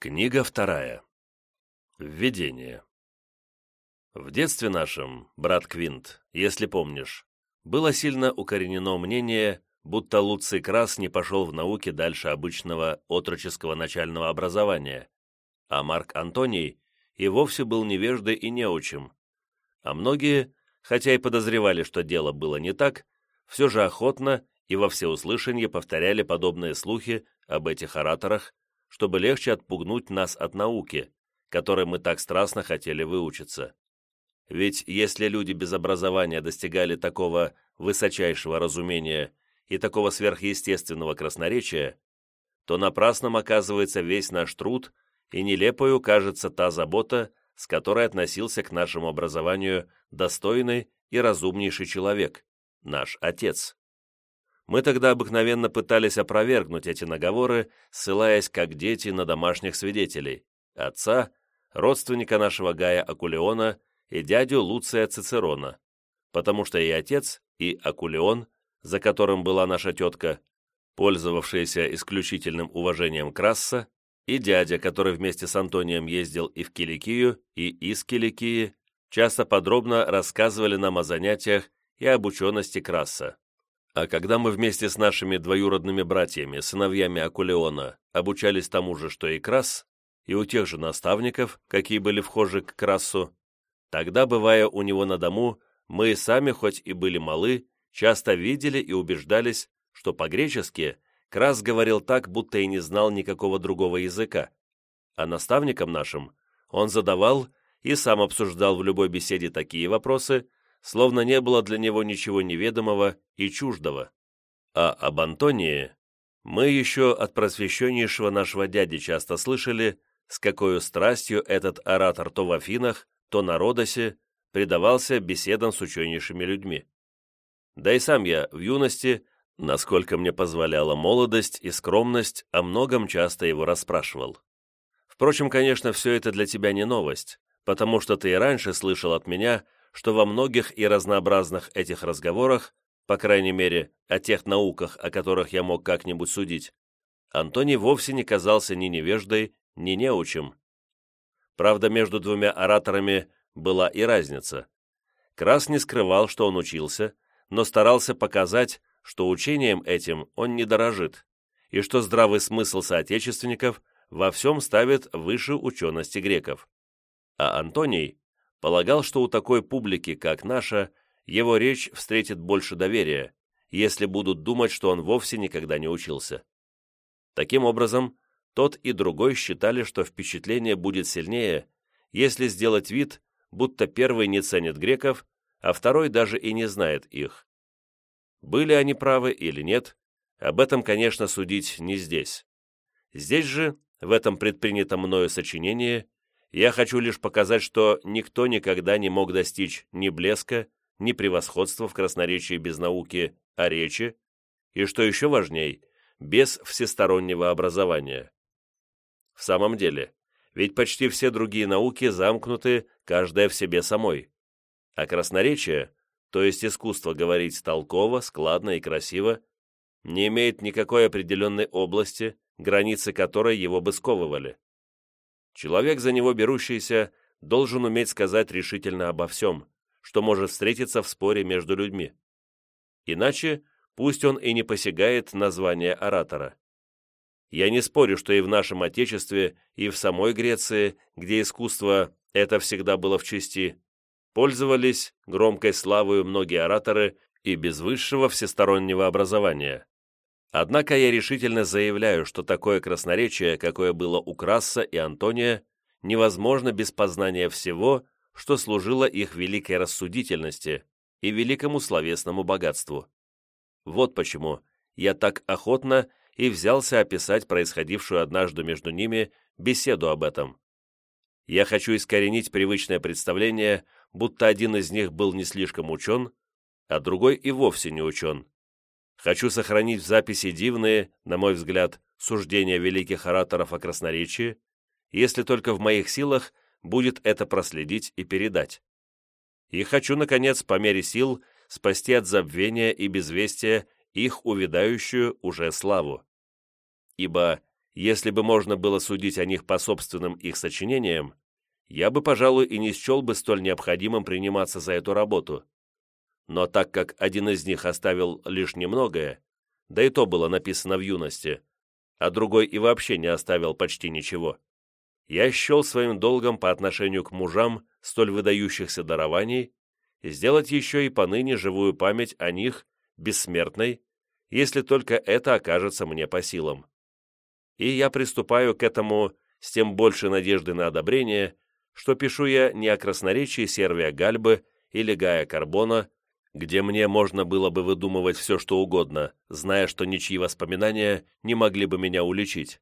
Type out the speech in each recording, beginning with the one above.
Книга вторая. Введение. В детстве нашем, брат Квинт, если помнишь, было сильно укоренено мнение, будто Луций Крас не пошел в науке дальше обычного отроческого начального образования, а Марк Антоний и вовсе был невеждой и неучим. А многие, хотя и подозревали, что дело было не так, все же охотно и во всеуслышание повторяли подобные слухи об этих ораторах, чтобы легче отпугнуть нас от науки, которой мы так страстно хотели выучиться. Ведь если люди без образования достигали такого высочайшего разумения и такого сверхъестественного красноречия, то напрасным оказывается весь наш труд, и нелепою кажется та забота, с которой относился к нашему образованию достойный и разумнейший человек, наш Отец. Мы тогда обыкновенно пытались опровергнуть эти наговоры, ссылаясь как дети на домашних свидетелей, отца, родственника нашего Гая Акулеона и дядю Луция Цицерона, потому что и отец, и Акулеон, за которым была наша тетка, пользовавшаяся исключительным уважением Красса, и дядя, который вместе с Антонием ездил и в Киликию, и из Киликии, часто подробно рассказывали нам о занятиях и об учености Красса. А когда мы вместе с нашими двоюродными братьями, сыновьями Акулеона, обучались тому же, что и Крас, и у тех же наставников, какие были вхожи к Красу, тогда, бывая у него на дому, мы сами, хоть и были малы, часто видели и убеждались, что по-гречески Крас говорил так, будто и не знал никакого другого языка, а наставникам нашим он задавал и сам обсуждал в любой беседе такие вопросы, словно не было для него ничего неведомого и чуждого. А об Антонии мы еще от просвещеннейшего нашего дяди часто слышали, с какой страстью этот оратор то в Афинах, то на Родосе предавался беседам с ученейшими людьми. Да и сам я в юности, насколько мне позволяла молодость и скромность, о многом часто его расспрашивал. Впрочем, конечно, все это для тебя не новость, потому что ты и раньше слышал от меня, что во многих и разнообразных этих разговорах, по крайней мере, о тех науках, о которых я мог как-нибудь судить, Антоний вовсе не казался ни невеждой, ни неучим. Правда, между двумя ораторами была и разница. Крас не скрывал, что он учился, но старался показать, что учением этим он не дорожит, и что здравый смысл соотечественников во всем ставит выше учености греков. А Антоний полагал, что у такой публики, как наша, его речь встретит больше доверия, если будут думать, что он вовсе никогда не учился. Таким образом, тот и другой считали, что впечатление будет сильнее, если сделать вид, будто первый не ценит греков, а второй даже и не знает их. Были они правы или нет, об этом, конечно, судить не здесь. Здесь же, в этом предпринятом мною сочинении, я хочу лишь показать, что никто никогда не мог достичь ни блеска, ни превосходства в красноречии без науки о речи, и, что еще важней, без всестороннего образования. В самом деле, ведь почти все другие науки замкнуты, каждая в себе самой. А красноречие, то есть искусство говорить толково, складно и красиво, не имеет никакой определенной области, границы которой его бы сковывали. Человек, за него берущийся, должен уметь сказать решительно обо всем, что может встретиться в споре между людьми. Иначе пусть он и не посягает на звание оратора. Я не спорю, что и в нашем Отечестве, и в самой Греции, где искусство это всегда было в чести, пользовались громкой славою многие ораторы и без высшего всестороннего образования. Однако я решительно заявляю, что такое красноречие, какое было у Краса и Антония, невозможно без познания всего, что служило их великой рассудительности и великому словесному богатству. Вот почему я так охотно и взялся описать происходившую однажды между ними беседу об этом. Я хочу искоренить привычное представление, будто один из них был не слишком учен, а другой и вовсе не учен. Хочу сохранить в записи дивные, на мой взгляд, суждения великих ораторов о красноречии, если только в моих силах будет это проследить и передать. И хочу, наконец, по мере сил, спасти от забвения и безвестия их увядающую уже славу. Ибо, если бы можно было судить о них по собственным их сочинениям, я бы, пожалуй, и не счел бы столь необходимым приниматься за эту работу. Но так как один из них оставил лишь немногое, да и то было написано в юности, а другой и вообще не оставил почти ничего, я счел своим долгом по отношению к мужам столь выдающихся дарований сделать еще и поныне живую память о них бессмертной, если только это окажется мне по силам. И я приступаю к этому с тем больше надежды на одобрение, что пишу я не о красноречии Сервия Гальбы или Гая Карбона, где мне можно было бы выдумывать все, что угодно, зная, что ничьи воспоминания не могли бы меня уличить.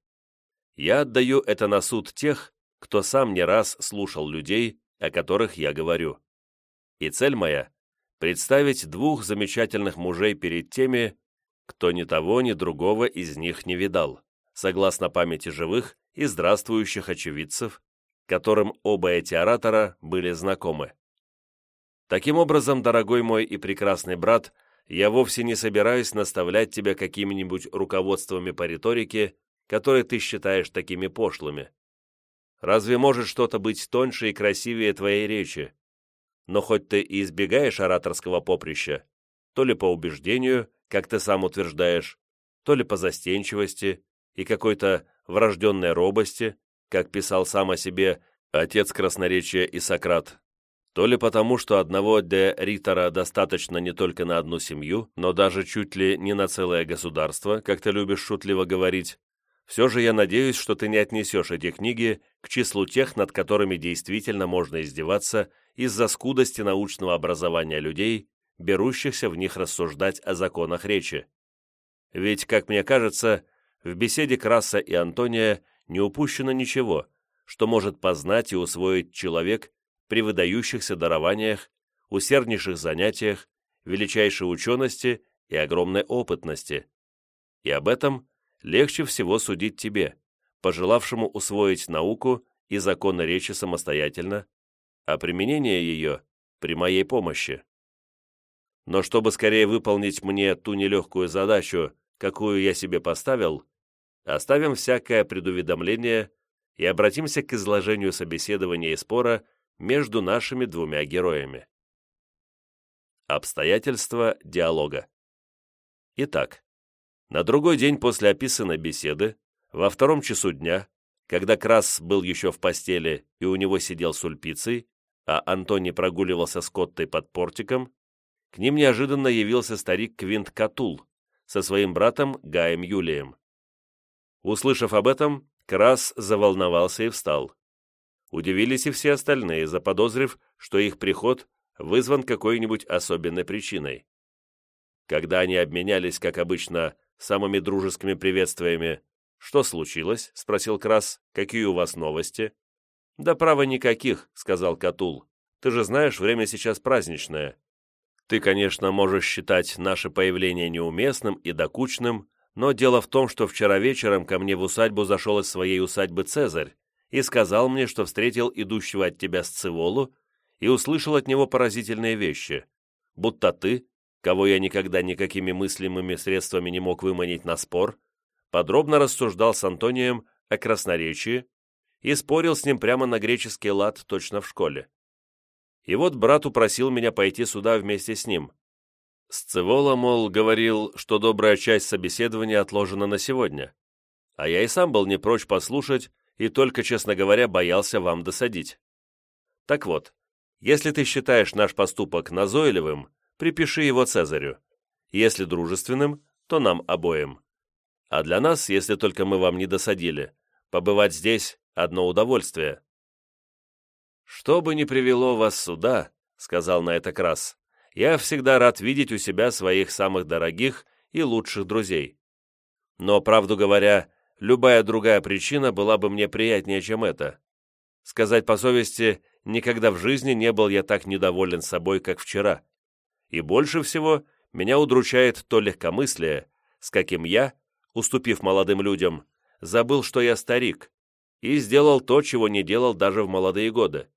Я отдаю это на суд тех, кто сам не раз слушал людей, о которых я говорю. И цель моя — представить двух замечательных мужей перед теми, кто ни того, ни другого из них не видал, согласно памяти живых и здравствующих очевидцев, которым оба эти оратора были знакомы. Таким образом, дорогой мой и прекрасный брат, я вовсе не собираюсь наставлять тебя какими-нибудь руководствами по риторике, которые ты считаешь такими пошлыми. Разве может что-то быть тоньше и красивее твоей речи? Но хоть ты и избегаешь ораторского поприща, то ли по убеждению, как ты сам утверждаешь, то ли по застенчивости и какой-то врожденной робости, как писал сам о себе отец красноречия и Сократ, то ли потому, что одного де Ритора достаточно не только на одну семью, но даже чуть ли не на целое государство, как ты любишь шутливо говорить, все же я надеюсь, что ты не отнесешь эти книги к числу тех, над которыми действительно можно издеваться из-за скудости научного образования людей, берущихся в них рассуждать о законах речи. Ведь, как мне кажется, в беседе Краса и Антония не упущено ничего, что может познать и усвоить человек при выдающихся дарованиях, усерднейших занятиях, величайшей учености и огромной опытности. И об этом легче всего судить тебе, пожелавшему усвоить науку и законы речи самостоятельно, а применение ее при моей помощи. Но чтобы скорее выполнить мне ту нелегкую задачу, какую я себе поставил, оставим всякое предуведомление и обратимся к изложению собеседования и спора между нашими двумя героями. Обстоятельства диалога. Итак, на другой день после описанной беседы, во втором часу дня, когда Крас был еще в постели и у него сидел с Ульпицей, а Антоний прогуливался с Коттой под портиком, к ним неожиданно явился старик Квинт Катул со своим братом Гаем Юлием. Услышав об этом, Крас заволновался и встал. Удивились и все остальные, заподозрив, что их приход вызван какой-нибудь особенной причиной. Когда они обменялись, как обычно, самыми дружескими приветствиями, «Что случилось?» — спросил Крас. «Какие у вас новости?» «Да право никаких», — сказал Катул. «Ты же знаешь, время сейчас праздничное. Ты, конечно, можешь считать наше появление неуместным и докучным, но дело в том, что вчера вечером ко мне в усадьбу зашел из своей усадьбы Цезарь и сказал мне, что встретил идущего от тебя Сцеволу и услышал от него поразительные вещи, будто ты, кого я никогда никакими мыслимыми средствами не мог выманить на спор, подробно рассуждал с Антонием о красноречии и спорил с ним прямо на греческий лад точно в школе. И вот брат упросил меня пойти сюда вместе с ним. Сцевола, мол, говорил, что добрая часть собеседования отложена на сегодня. А я и сам был не прочь послушать и только, честно говоря, боялся вам досадить. Так вот, если ты считаешь наш поступок назойливым, припиши его Цезарю. Если дружественным, то нам обоим. А для нас, если только мы вам не досадили, побывать здесь – одно удовольствие. «Что бы ни привело вас сюда», — сказал на это Крас, «я всегда рад видеть у себя своих самых дорогих и лучших друзей. Но, правду говоря, любая другая причина была бы мне приятнее, чем это. Сказать по совести, никогда в жизни не был я так недоволен собой, как вчера. И больше всего меня удручает то легкомыслие, с каким я, уступив молодым людям, забыл, что я старик, и сделал то, чего не делал даже в молодые годы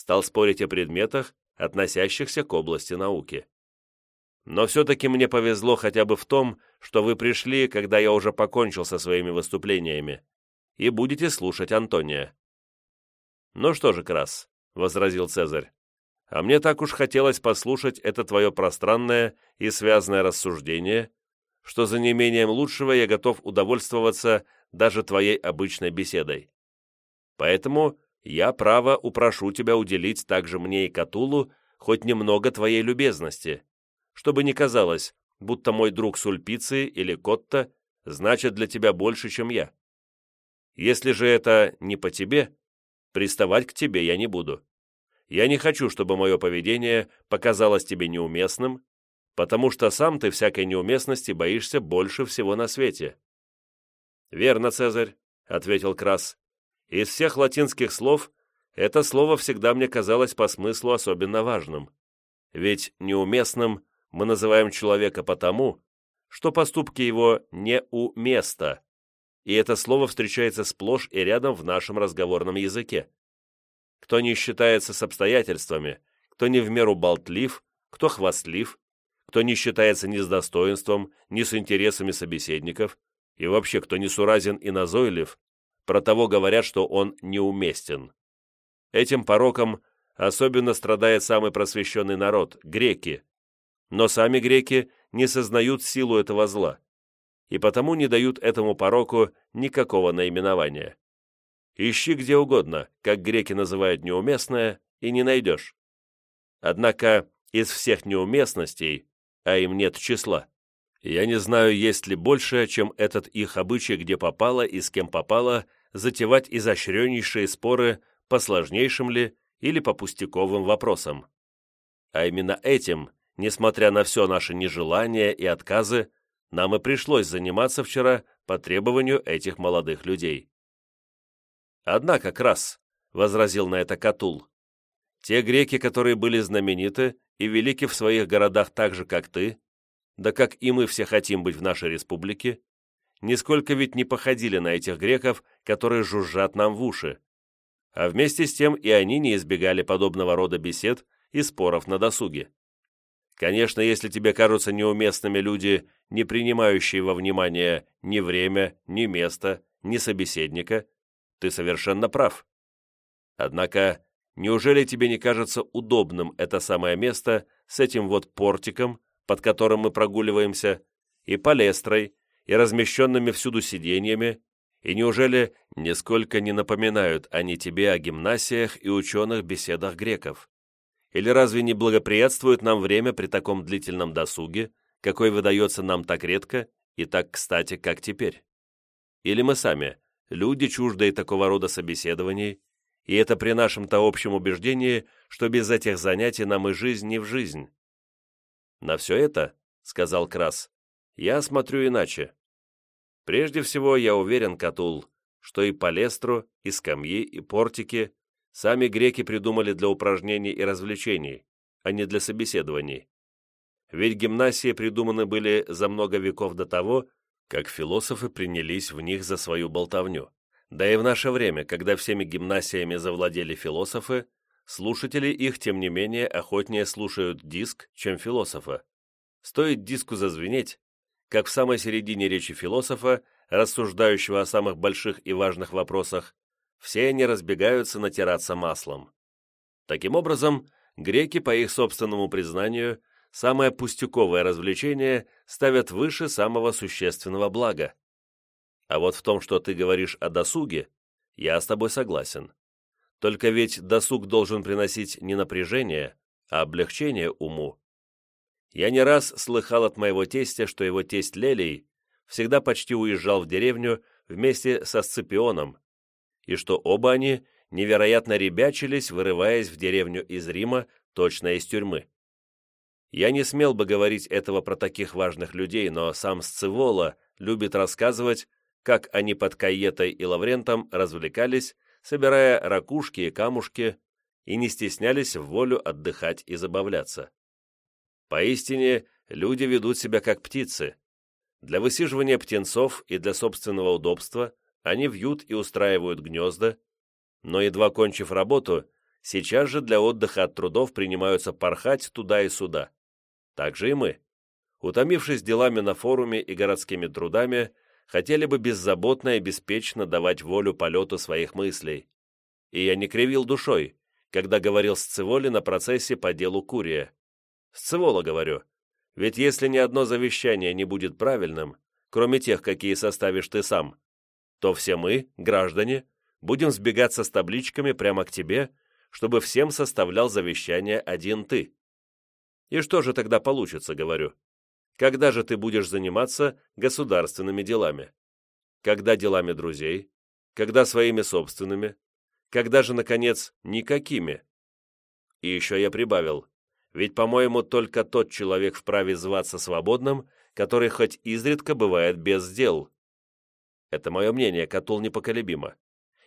стал спорить о предметах, относящихся к области науки. Но все-таки мне повезло хотя бы в том, что вы пришли, когда я уже покончил со своими выступлениями, и будете слушать Антония». «Ну что же, Крас», — возразил Цезарь, «а мне так уж хотелось послушать это твое пространное и связанное рассуждение, что за неимением лучшего я готов удовольствоваться даже твоей обычной беседой. Поэтому я, право, упрошу тебя уделить также мне и Катулу хоть немного твоей любезности, чтобы не казалось, будто мой друг Сульпицы или Котта значит для тебя больше, чем я. Если же это не по тебе, приставать к тебе я не буду. Я не хочу, чтобы мое поведение показалось тебе неуместным, потому что сам ты всякой неуместности боишься больше всего на свете». «Верно, Цезарь», — ответил Крас. «Из всех латинских слов это слово всегда мне казалось по смыслу особенно важным. Ведь неуместным мы называем человека потому, что поступки его не у места, и это слово встречается сплошь и рядом в нашем разговорном языке. Кто не считается с обстоятельствами, кто не в меру болтлив, кто хвастлив, кто не считается ни с достоинством, ни с интересами собеседников, и вообще кто несуразен и назойлив, про того говорят, что он неуместен. Этим пороком особенно страдает самый просвещенный народ – греки. Но сами греки не сознают силу этого зла, и потому не дают этому пороку никакого наименования. Ищи где угодно, как греки называют неуместное, и не найдешь. Однако из всех неуместностей а им нет числа. Я не знаю, есть ли больше, чем этот их обычай, где попало и с кем попало, затевать изощреннейшие споры по сложнейшим ли или по пустяковым вопросам. А именно этим, несмотря на все наше нежелание и отказы, нам и пришлось заниматься вчера по требованию этих молодых людей. «Однако, Крас», — возразил на это Катул, те греки, которые были знамениты и велики в своих городах так же, как ты, да как и мы все хотим быть в нашей республике, нисколько ведь не походили на этих греков, которые жужжат нам в уши. А вместе с тем и они не избегали подобного рода бесед и споров на досуге. Конечно, если тебе кажутся неуместными люди, не принимающие во внимание ни время, ни место, ни собеседника, ты совершенно прав. Однако Неужели тебе не кажется удобным это самое место с этим вот портиком, под которым мы прогуливаемся, и палестрой, и размещенными всюду сиденьями, и неужели нисколько не напоминают они тебе о гимнасиях и ученых беседах греков? Или разве не благоприятствует нам время при таком длительном досуге, какой выдается нам так редко и так кстати, как теперь? Или мы сами, люди, чуждые такого рода собеседований, и это при нашем-то общем убеждении, что без этих занятий нам и жизнь не в жизнь. На все это, — сказал Крас, — я смотрю иначе. Прежде всего, я уверен, Катул, что и палестру, и скамьи, и портики сами греки придумали для упражнений и развлечений, а не для собеседований. Ведь гимнасии придуманы были за много веков до того, как философы принялись в них за свою болтовню. Да и в наше время, когда всеми гимнасиями завладели философы, слушатели их, тем не менее, охотнее слушают диск, чем философа. Стоит диску зазвенеть, как в самой середине речи философа, рассуждающего о самых больших и важных вопросах, все они разбегаются натираться маслом. Таким образом, греки, по их собственному признанию, самое пустяковое развлечение ставят выше самого существенного блага. А вот в том, что ты говоришь о досуге, я с тобой согласен. Только ведь досуг должен приносить не напряжение, а облегчение уму. Я не раз слыхал от моего тестя, что его тесть Лелий всегда почти уезжал в деревню вместе со Сципионом, и что оба они невероятно ребячились, вырываясь в деревню из Рима, точно из тюрьмы. Я не смел бы говорить этого про таких важных людей, но сам Сцивола любит рассказывать, как они под Каетой и Лаврентом развлекались, собирая ракушки и камушки, и не стеснялись в волю отдыхать и забавляться. Поистине, люди ведут себя как птицы. Для высиживания птенцов и для собственного удобства они вьют и устраивают гнезда, но, едва кончив работу, сейчас же для отдыха от трудов принимаются порхать туда и сюда. Так же и мы. Утомившись делами на форуме и городскими трудами, хотели бы беззаботно и беспечно давать волю полету своих мыслей. И я не кривил душой, когда говорил с Циволи на процессе по делу Курия. Сцевола говорю, ведь если ни одно завещание не будет правильным, кроме тех, какие составишь ты сам, то все мы, граждане, будем сбегаться с табличками прямо к тебе, чтобы всем составлял завещание один ты. И что же тогда получится, говорю? Когда же ты будешь заниматься государственными делами? Когда делами друзей? Когда своими собственными? Когда же, наконец, никакими? И еще я прибавил, ведь, по-моему, только тот человек вправе зваться свободным, который хоть изредка бывает без дел. Это мое мнение, Катул непоколебимо.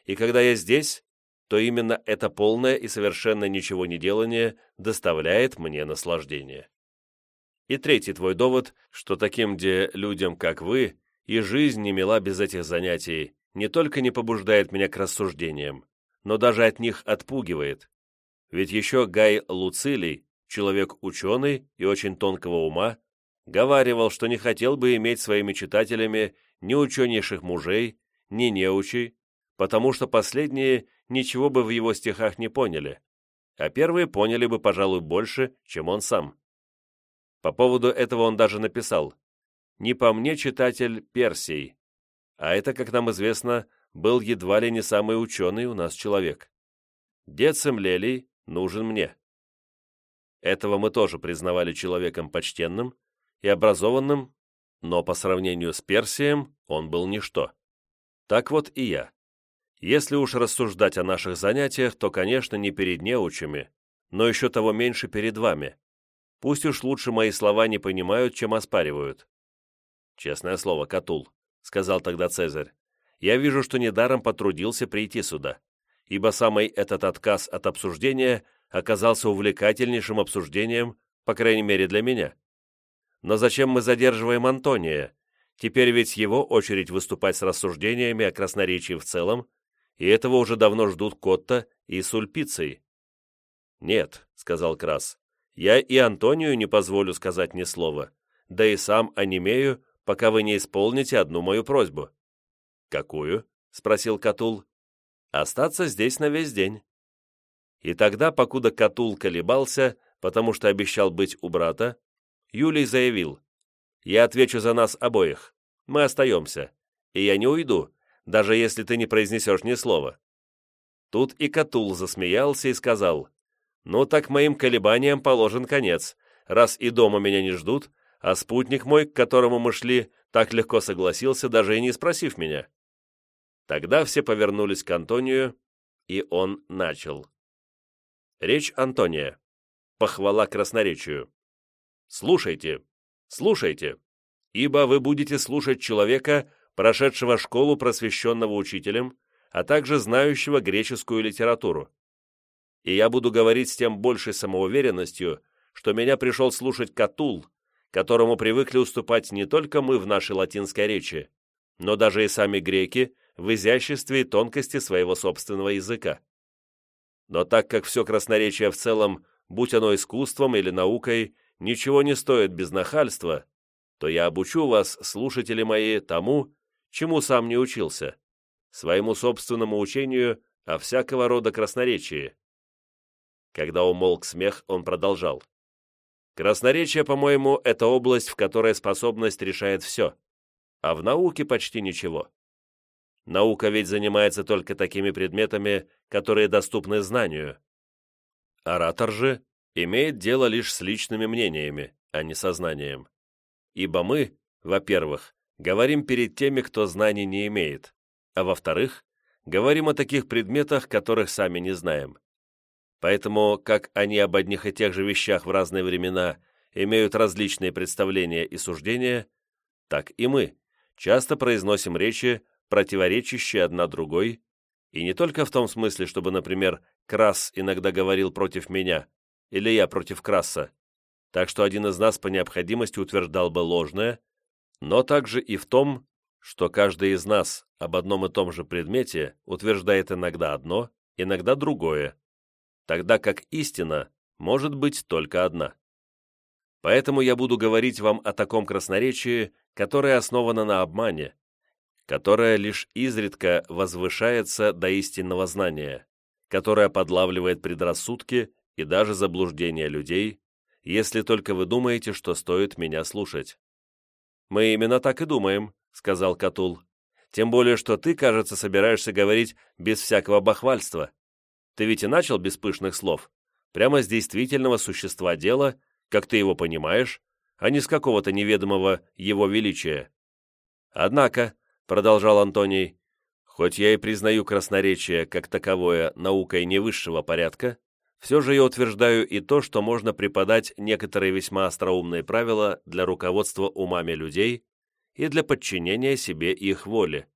И когда я здесь, то именно это полное и совершенно ничего не делание доставляет мне наслаждение. И третий твой довод, что таким где людям, как вы, и жизнь не мила без этих занятий, не только не побуждает меня к рассуждениям, но даже от них отпугивает. Ведь еще Гай Луцилий, человек ученый и очень тонкого ума, говаривал, что не хотел бы иметь своими читателями ни ученейших мужей, ни неучей, потому что последние ничего бы в его стихах не поняли, а первые поняли бы, пожалуй, больше, чем он сам. По поводу этого он даже написал «Не по мне, читатель, Персий», а это, как нам известно, был едва ли не самый ученый у нас человек. Децем Лелий нужен мне. Этого мы тоже признавали человеком почтенным и образованным, но по сравнению с Персием он был ничто. Так вот и я. Если уж рассуждать о наших занятиях, то, конечно, не перед неучами, но еще того меньше перед вами. Пусть уж лучше мои слова не понимают, чем оспаривают. Честное слово, Катул, — сказал тогда Цезарь, — я вижу, что недаром потрудился прийти сюда, ибо самый этот отказ от обсуждения оказался увлекательнейшим обсуждением, по крайней мере для меня. Но зачем мы задерживаем Антония? Теперь ведь его очередь выступать с рассуждениями о красноречии в целом, и этого уже давно ждут Котта и Сульпицей. «Нет», — сказал Крас, — «я и Антонию не позволю сказать ни слова, да и сам онемею, пока вы не исполните одну мою просьбу». «Какую?» — спросил Катул. «Остаться здесь на весь день». И тогда, покуда Катул колебался, потому что обещал быть у брата, Юлий заявил, «Я отвечу за нас обоих. Мы остаемся. И я не уйду, даже если ты не произнесешь ни слова». Тут и Катул засмеялся и сказал, «Ну так моим колебаниям положен конец, раз и дома меня не ждут, а спутник мой, к которому мы шли, так легко согласился, даже и не спросив меня». Тогда все повернулись к Антонию, и он начал. Речь Антония. Похвала красноречию. Слушайте, слушайте, ибо вы будете слушать человека, прошедшего школу просвещенного учителем, а также знающего греческую литературу. И я буду говорить с тем большей самоуверенностью, что меня пришел слушать Катул, которому привыкли уступать не только мы в нашей латинской речи, но даже и сами греки в изяществе и тонкости своего собственного языка. Но так как все красноречие в целом, будь оно искусством или наукой, ничего не стоит без нахальства, то я обучу вас, слушатели мои, тому, чему сам не учился, своему собственному учению о всякого рода красноречии. Когда умолк смех, он продолжал. Красноречие, по-моему, это область, в которой способность решает все, а в науке почти ничего. Наука ведь занимается только такими предметами, которые доступны знанию. Оратор же имеет дело лишь с личными мнениями, а не сознанием. Ибо мы, во-первых, говорим перед теми, кто знаний не имеет, а во-вторых, говорим о таких предметах, которых сами не знаем. Поэтому, как они об одних и тех же вещах в разные времена имеют различные представления и суждения, так и мы часто произносим речи, противоречащие одна другой, и не только в том смысле, чтобы, например, Крас иногда говорил против меня, или я против Краса, так что один из нас по необходимости утверждал бы ложное, но также и в том, что каждый из нас об одном и том же предмете утверждает иногда одно, иногда другое, тогда как истина может быть только одна. Поэтому я буду говорить вам о таком красноречии, которое основано на обмане, которая лишь изредка возвышается до истинного знания, которая подлавливает предрассудки и даже заблуждения людей, если только вы думаете, что стоит меня слушать. «Мы именно так и думаем», — сказал Катул. «Тем более, что ты, кажется, собираешься говорить без всякого бахвальства. Ты ведь и начал без пышных слов, прямо с действительного существа дела, как ты его понимаешь, а не с какого-то неведомого его величия. Однако, — продолжал Антоний, — хоть я и признаю красноречие как таковое наукой не высшего порядка, все же я утверждаю и то, что можно преподать некоторые весьма остроумные правила для руководства умами людей и для подчинения себе их воле.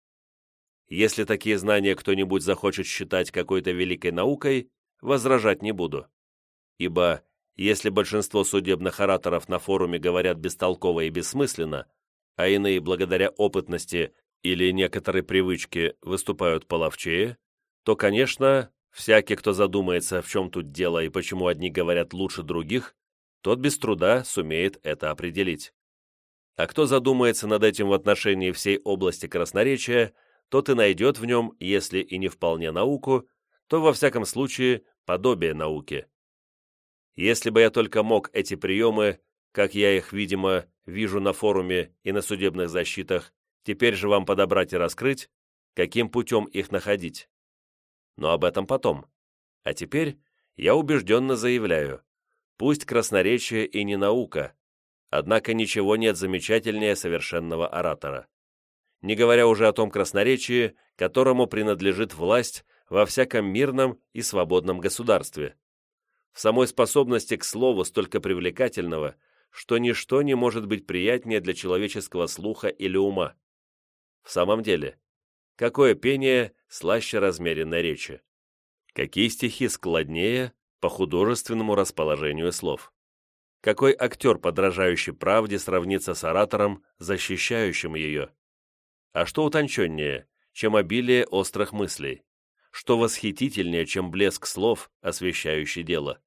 Если такие знания кто-нибудь захочет считать какой-то великой наукой, возражать не буду. Ибо если большинство судебных ораторов на форуме говорят бестолково и бессмысленно, а иные благодаря опытности или некоторой привычке выступают половчее, то, конечно, всякий, кто задумается, в чем тут дело и почему одни говорят лучше других, тот без труда сумеет это определить. А кто задумается над этим в отношении всей области красноречия, тот и найдет в нем, если и не вполне науку, то во всяком случае подобие науки. Если бы я только мог эти приемы, как я их, видимо, вижу на форуме и на судебных защитах, теперь же вам подобрать и раскрыть, каким путем их находить. Но об этом потом. А теперь я убежденно заявляю, пусть красноречие и не наука, однако ничего нет замечательнее совершенного оратора. Не говоря уже о том красноречии, которому принадлежит власть во всяком мирном и свободном государстве в самой способности к слову столько привлекательного, что ничто не может быть приятнее для человеческого слуха или ума. В самом деле, какое пение слаще размеренной речи? Какие стихи складнее по художественному расположению слов? Какой актер, подражающий правде, сравнится с оратором, защищающим ее? А что утонченнее, чем обилие острых мыслей? Что восхитительнее, чем блеск слов, освещающий дело?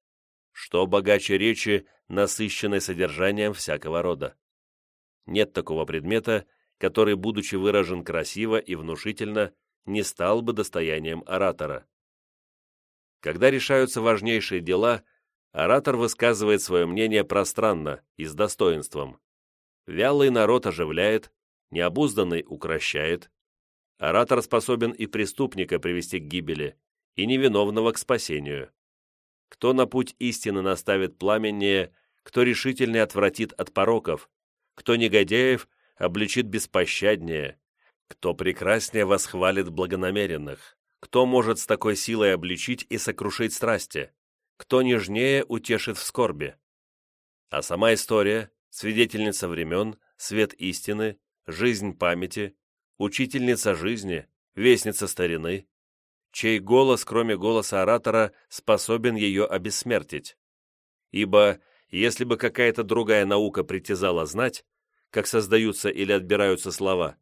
что богаче речи, насыщенной содержанием всякого рода. Нет такого предмета, который, будучи выражен красиво и внушительно, не стал бы достоянием оратора. Когда решаются важнейшие дела, оратор высказывает свое мнение пространно и с достоинством. Вялый народ оживляет, необузданный укращает. Оратор способен и преступника привести к гибели, и невиновного к спасению кто на путь истины наставит пламеннее, кто решительно отвратит от пороков, кто негодяев обличит беспощаднее, кто прекраснее восхвалит благонамеренных, кто может с такой силой обличить и сокрушить страсти, кто нежнее утешит в скорби. А сама история, свидетельница времен, свет истины, жизнь памяти, учительница жизни, вестница старины, чей голос, кроме голоса оратора, способен ее обессмертить. Ибо, если бы какая-то другая наука притязала знать, как создаются или отбираются слова,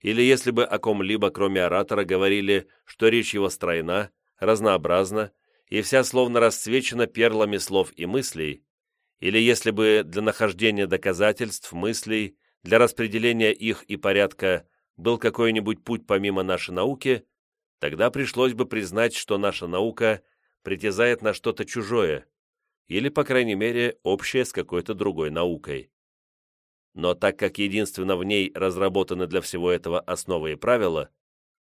или если бы о ком-либо, кроме оратора, говорили, что речь его стройна, разнообразна и вся словно расцвечена перлами слов и мыслей, или если бы для нахождения доказательств, мыслей, для распределения их и порядка был какой-нибудь путь помимо нашей науки, тогда пришлось бы признать, что наша наука притязает на что-то чужое, или, по крайней мере, общее с какой-то другой наукой. Но так как единственно в ней разработаны для всего этого основы и правила,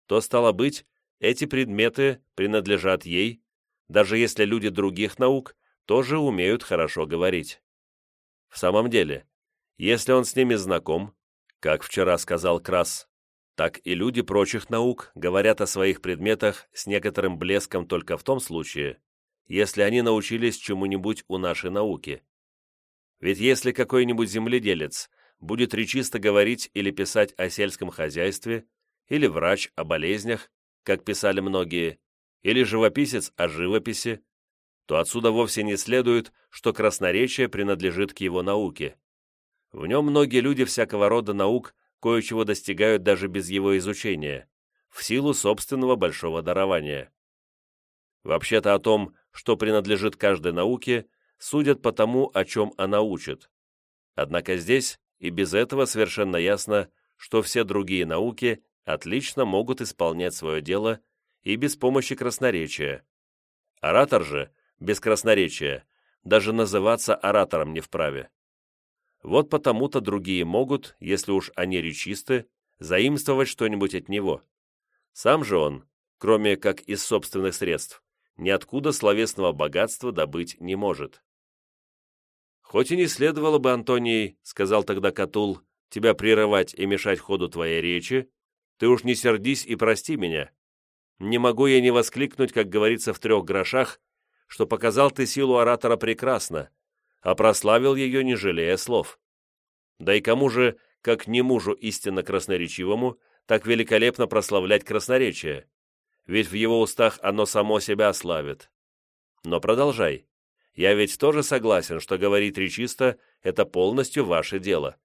то, стало быть, эти предметы принадлежат ей, даже если люди других наук тоже умеют хорошо говорить. В самом деле, если он с ними знаком, как вчера сказал Крас, так и люди прочих наук говорят о своих предметах с некоторым блеском только в том случае, если они научились чему-нибудь у нашей науки. Ведь если какой-нибудь земледелец будет речисто говорить или писать о сельском хозяйстве, или врач о болезнях, как писали многие, или живописец о живописи, то отсюда вовсе не следует, что красноречие принадлежит к его науке. В нем многие люди всякого рода наук кое-чего достигают даже без его изучения, в силу собственного большого дарования. Вообще-то о том, что принадлежит каждой науке, судят по тому, о чем она учит. Однако здесь и без этого совершенно ясно, что все другие науки отлично могут исполнять свое дело и без помощи красноречия. Оратор же, без красноречия, даже называться оратором не вправе. Вот потому-то другие могут, если уж они речисты, заимствовать что-нибудь от него. Сам же он, кроме как из собственных средств, ниоткуда словесного богатства добыть не может. «Хоть и не следовало бы, Антоний, — сказал тогда Катул, — тебя прерывать и мешать ходу твоей речи, ты уж не сердись и прости меня. Не могу я не воскликнуть, как говорится в трех грошах, что показал ты силу оратора прекрасно, а прославил ее, не жалея слов. Да и кому же, как не мужу истинно красноречивому, так великолепно прославлять красноречие? Ведь в его устах оно само себя славит. Но продолжай. Я ведь тоже согласен, что говорить речисто – это полностью ваше дело.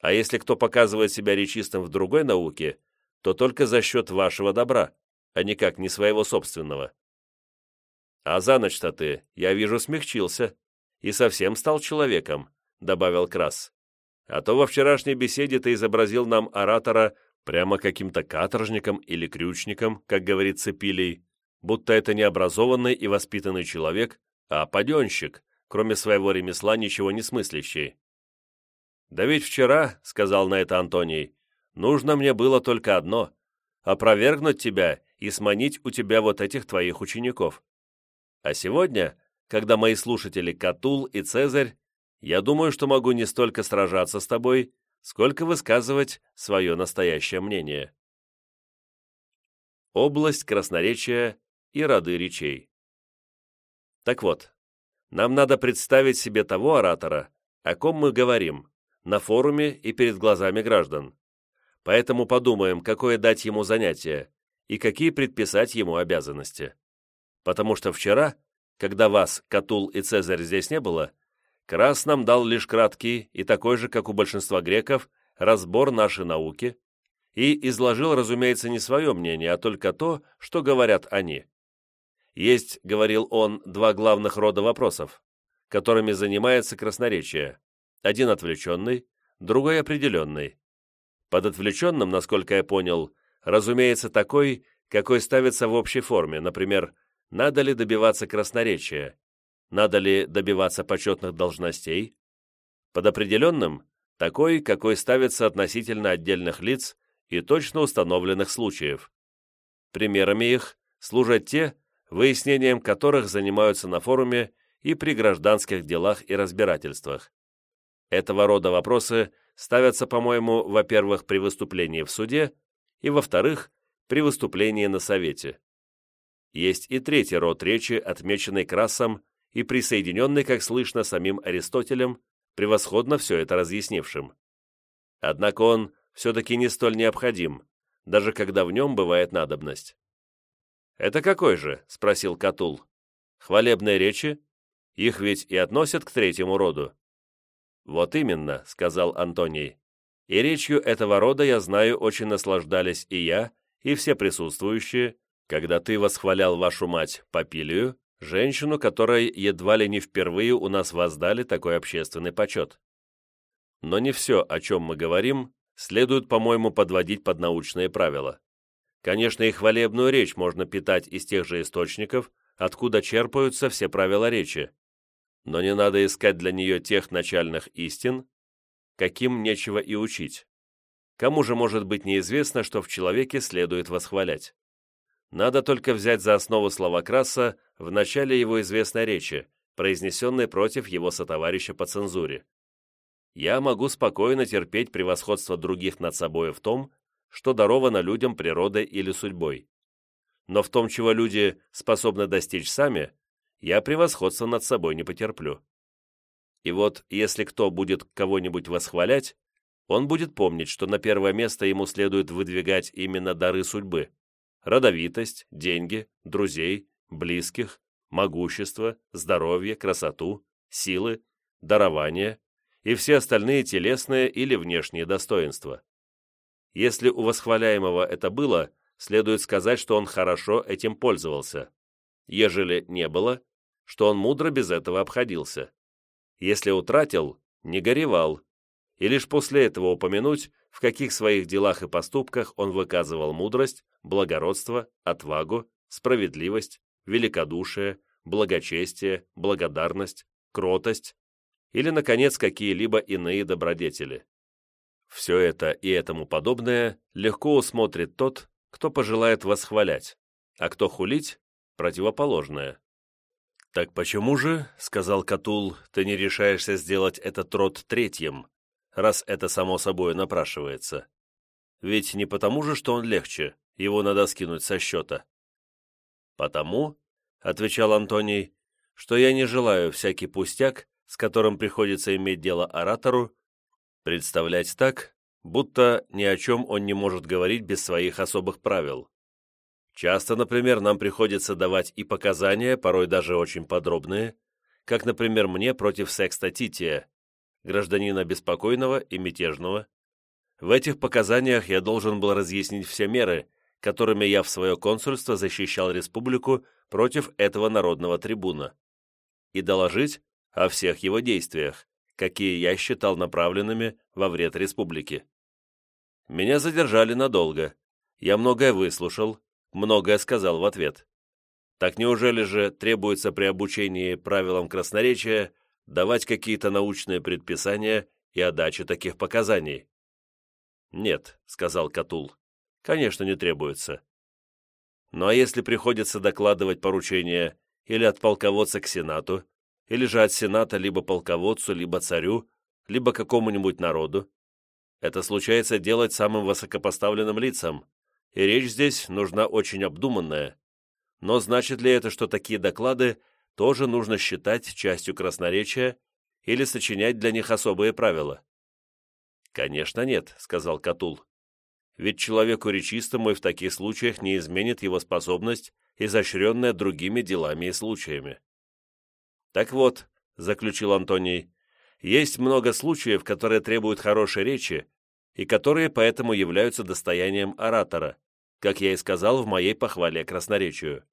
А если кто показывает себя речистым в другой науке, то только за счет вашего добра, а никак не своего собственного. А за ночь-то ты, я вижу, смягчился и совсем стал человеком», — добавил Крас. «А то во вчерашней беседе ты изобразил нам оратора прямо каким-то каторжником или крючником, как говорит Цепилий, будто это не образованный и воспитанный человек, а паденщик, кроме своего ремесла ничего не смыслящий». «Да ведь вчера», — сказал на это Антоний, — «нужно мне было только одно — опровергнуть тебя и сманить у тебя вот этих твоих учеников. А сегодня когда мои слушатели Катул и Цезарь, я думаю, что могу не столько сражаться с тобой, сколько высказывать свое настоящее мнение. Область красноречия и роды речей. Так вот, нам надо представить себе того оратора, о ком мы говорим, на форуме и перед глазами граждан. Поэтому подумаем, какое дать ему занятие и какие предписать ему обязанности. Потому что вчера когда вас, Катул и Цезарь здесь не было, Крас нам дал лишь краткий и такой же, как у большинства греков, разбор нашей науки и изложил, разумеется, не свое мнение, а только то, что говорят они. Есть, говорил он, два главных рода вопросов, которыми занимается красноречие. Один отвлеченный, другой определенный. Под отвлеченным, насколько я понял, разумеется, такой, какой ставится в общей форме, например, надо ли добиваться красноречия, надо ли добиваться почетных должностей. Под определенным – такой, какой ставится относительно отдельных лиц и точно установленных случаев. Примерами их служат те, выяснением которых занимаются на форуме и при гражданских делах и разбирательствах. Этого рода вопросы ставятся, по-моему, во-первых, при выступлении в суде, и, во-вторых, при выступлении на совете. Есть и третий род речи, отмеченный Красом и присоединенный, как слышно, самим Аристотелем, превосходно все это разъяснившим. Однако он все-таки не столь необходим, даже когда в нем бывает надобность. «Это какой же?» — спросил Катул. «Хвалебные речи? Их ведь и относят к третьему роду». «Вот именно», — сказал Антоний. «И речью этого рода, я знаю, очень наслаждались и я, и все присутствующие, когда ты восхвалял вашу мать Папилию, женщину, которой едва ли не впервые у нас воздали такой общественный почет. Но не все, о чем мы говорим, следует, по-моему, подводить под научные правила. Конечно, и хвалебную речь можно питать из тех же источников, откуда черпаются все правила речи, но не надо искать для нее тех начальных истин, каким нечего и учить. Кому же может быть неизвестно, что в человеке следует восхвалять? Надо только взять за основу слова Краса в начале его известной речи, произнесенной против его сотоварища по цензуре. «Я могу спокойно терпеть превосходство других над собой в том, что даровано людям природой или судьбой. Но в том, чего люди способны достичь сами, я превосходство над собой не потерплю. И вот, если кто будет кого-нибудь восхвалять, он будет помнить, что на первое место ему следует выдвигать именно дары судьбы, родовитость, деньги, друзей, близких, могущество, здоровье, красоту, силы, дарование и все остальные телесные или внешние достоинства. Если у восхваляемого это было, следует сказать, что он хорошо этим пользовался. Ежели не было, что он мудро без этого обходился. Если утратил, не горевал. и лишь после этого упомянуть, в каких своих делах и поступках он выказывал мудрость, благородство, отвагу, справедливость, великодушие, благочестие, благодарность, кротость или, наконец, какие-либо иные добродетели. Все это и этому подобное легко усмотрит тот, кто пожелает восхвалять, а кто хулить – противоположное. «Так почему же, — сказал Катул, — ты не решаешься сделать этот род третьим, раз это само собой напрашивается? Ведь не потому же, что он легче, его надо скинуть со счета». «Потому, — отвечал Антоний, — что я не желаю всякий пустяк, с которым приходится иметь дело оратору, представлять так, будто ни о чем он не может говорить без своих особых правил. Часто, например, нам приходится давать и показания, порой даже очень подробные, как, например, мне против секста Тития, гражданина беспокойного и мятежного. В этих показаниях я должен был разъяснить все меры, которыми я в свое консульство защищал республику против этого народного трибуна, и доложить о всех его действиях, какие я считал направленными во вред республике. Меня задержали надолго. Я многое выслушал, многое сказал в ответ. Так неужели же требуется при обучении правилам красноречия давать какие-то научные предписания и отдаче таких показаний? «Нет», — сказал Катул, — «конечно, не требуется». Ну а если приходится докладывать поручения или от полководца к Сенату, или же от Сената либо полководцу, либо царю, либо какому-нибудь народу. Это случается делать самым высокопоставленным лицам, и речь здесь нужна очень обдуманная. Но значит ли это, что такие доклады тоже нужно считать частью красноречия или сочинять для них особые правила? «Конечно нет», — сказал Катул. «Ведь человеку речистому и в таких случаях не изменит его способность, изощренная другими делами и случаями. «Так вот», — заключил Антоний, — «есть много случаев, которые требуют хорошей речи и которые поэтому являются достоянием оратора, как я и сказал в моей похвале красноречию.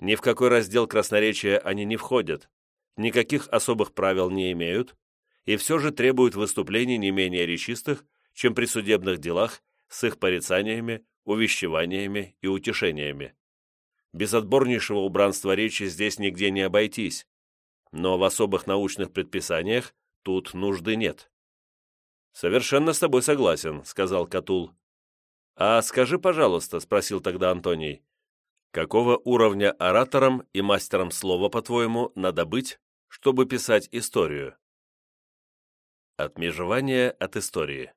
Ни в какой раздел красноречия они не входят, никаких особых правил не имеют, и все же требуют выступлений не менее речистых, чем при судебных делах с их порицаниями, увещеваниями и утешениями. Без отборнейшего убранства речи здесь нигде не обойтись, но в особых научных предписаниях тут нужды нет». «Совершенно с тобой согласен», — сказал Катул. «А скажи, пожалуйста», — спросил тогда Антоний, «какого уровня оратором и мастером слова, по-твоему, надо быть, чтобы писать историю?» Отмежевание от истории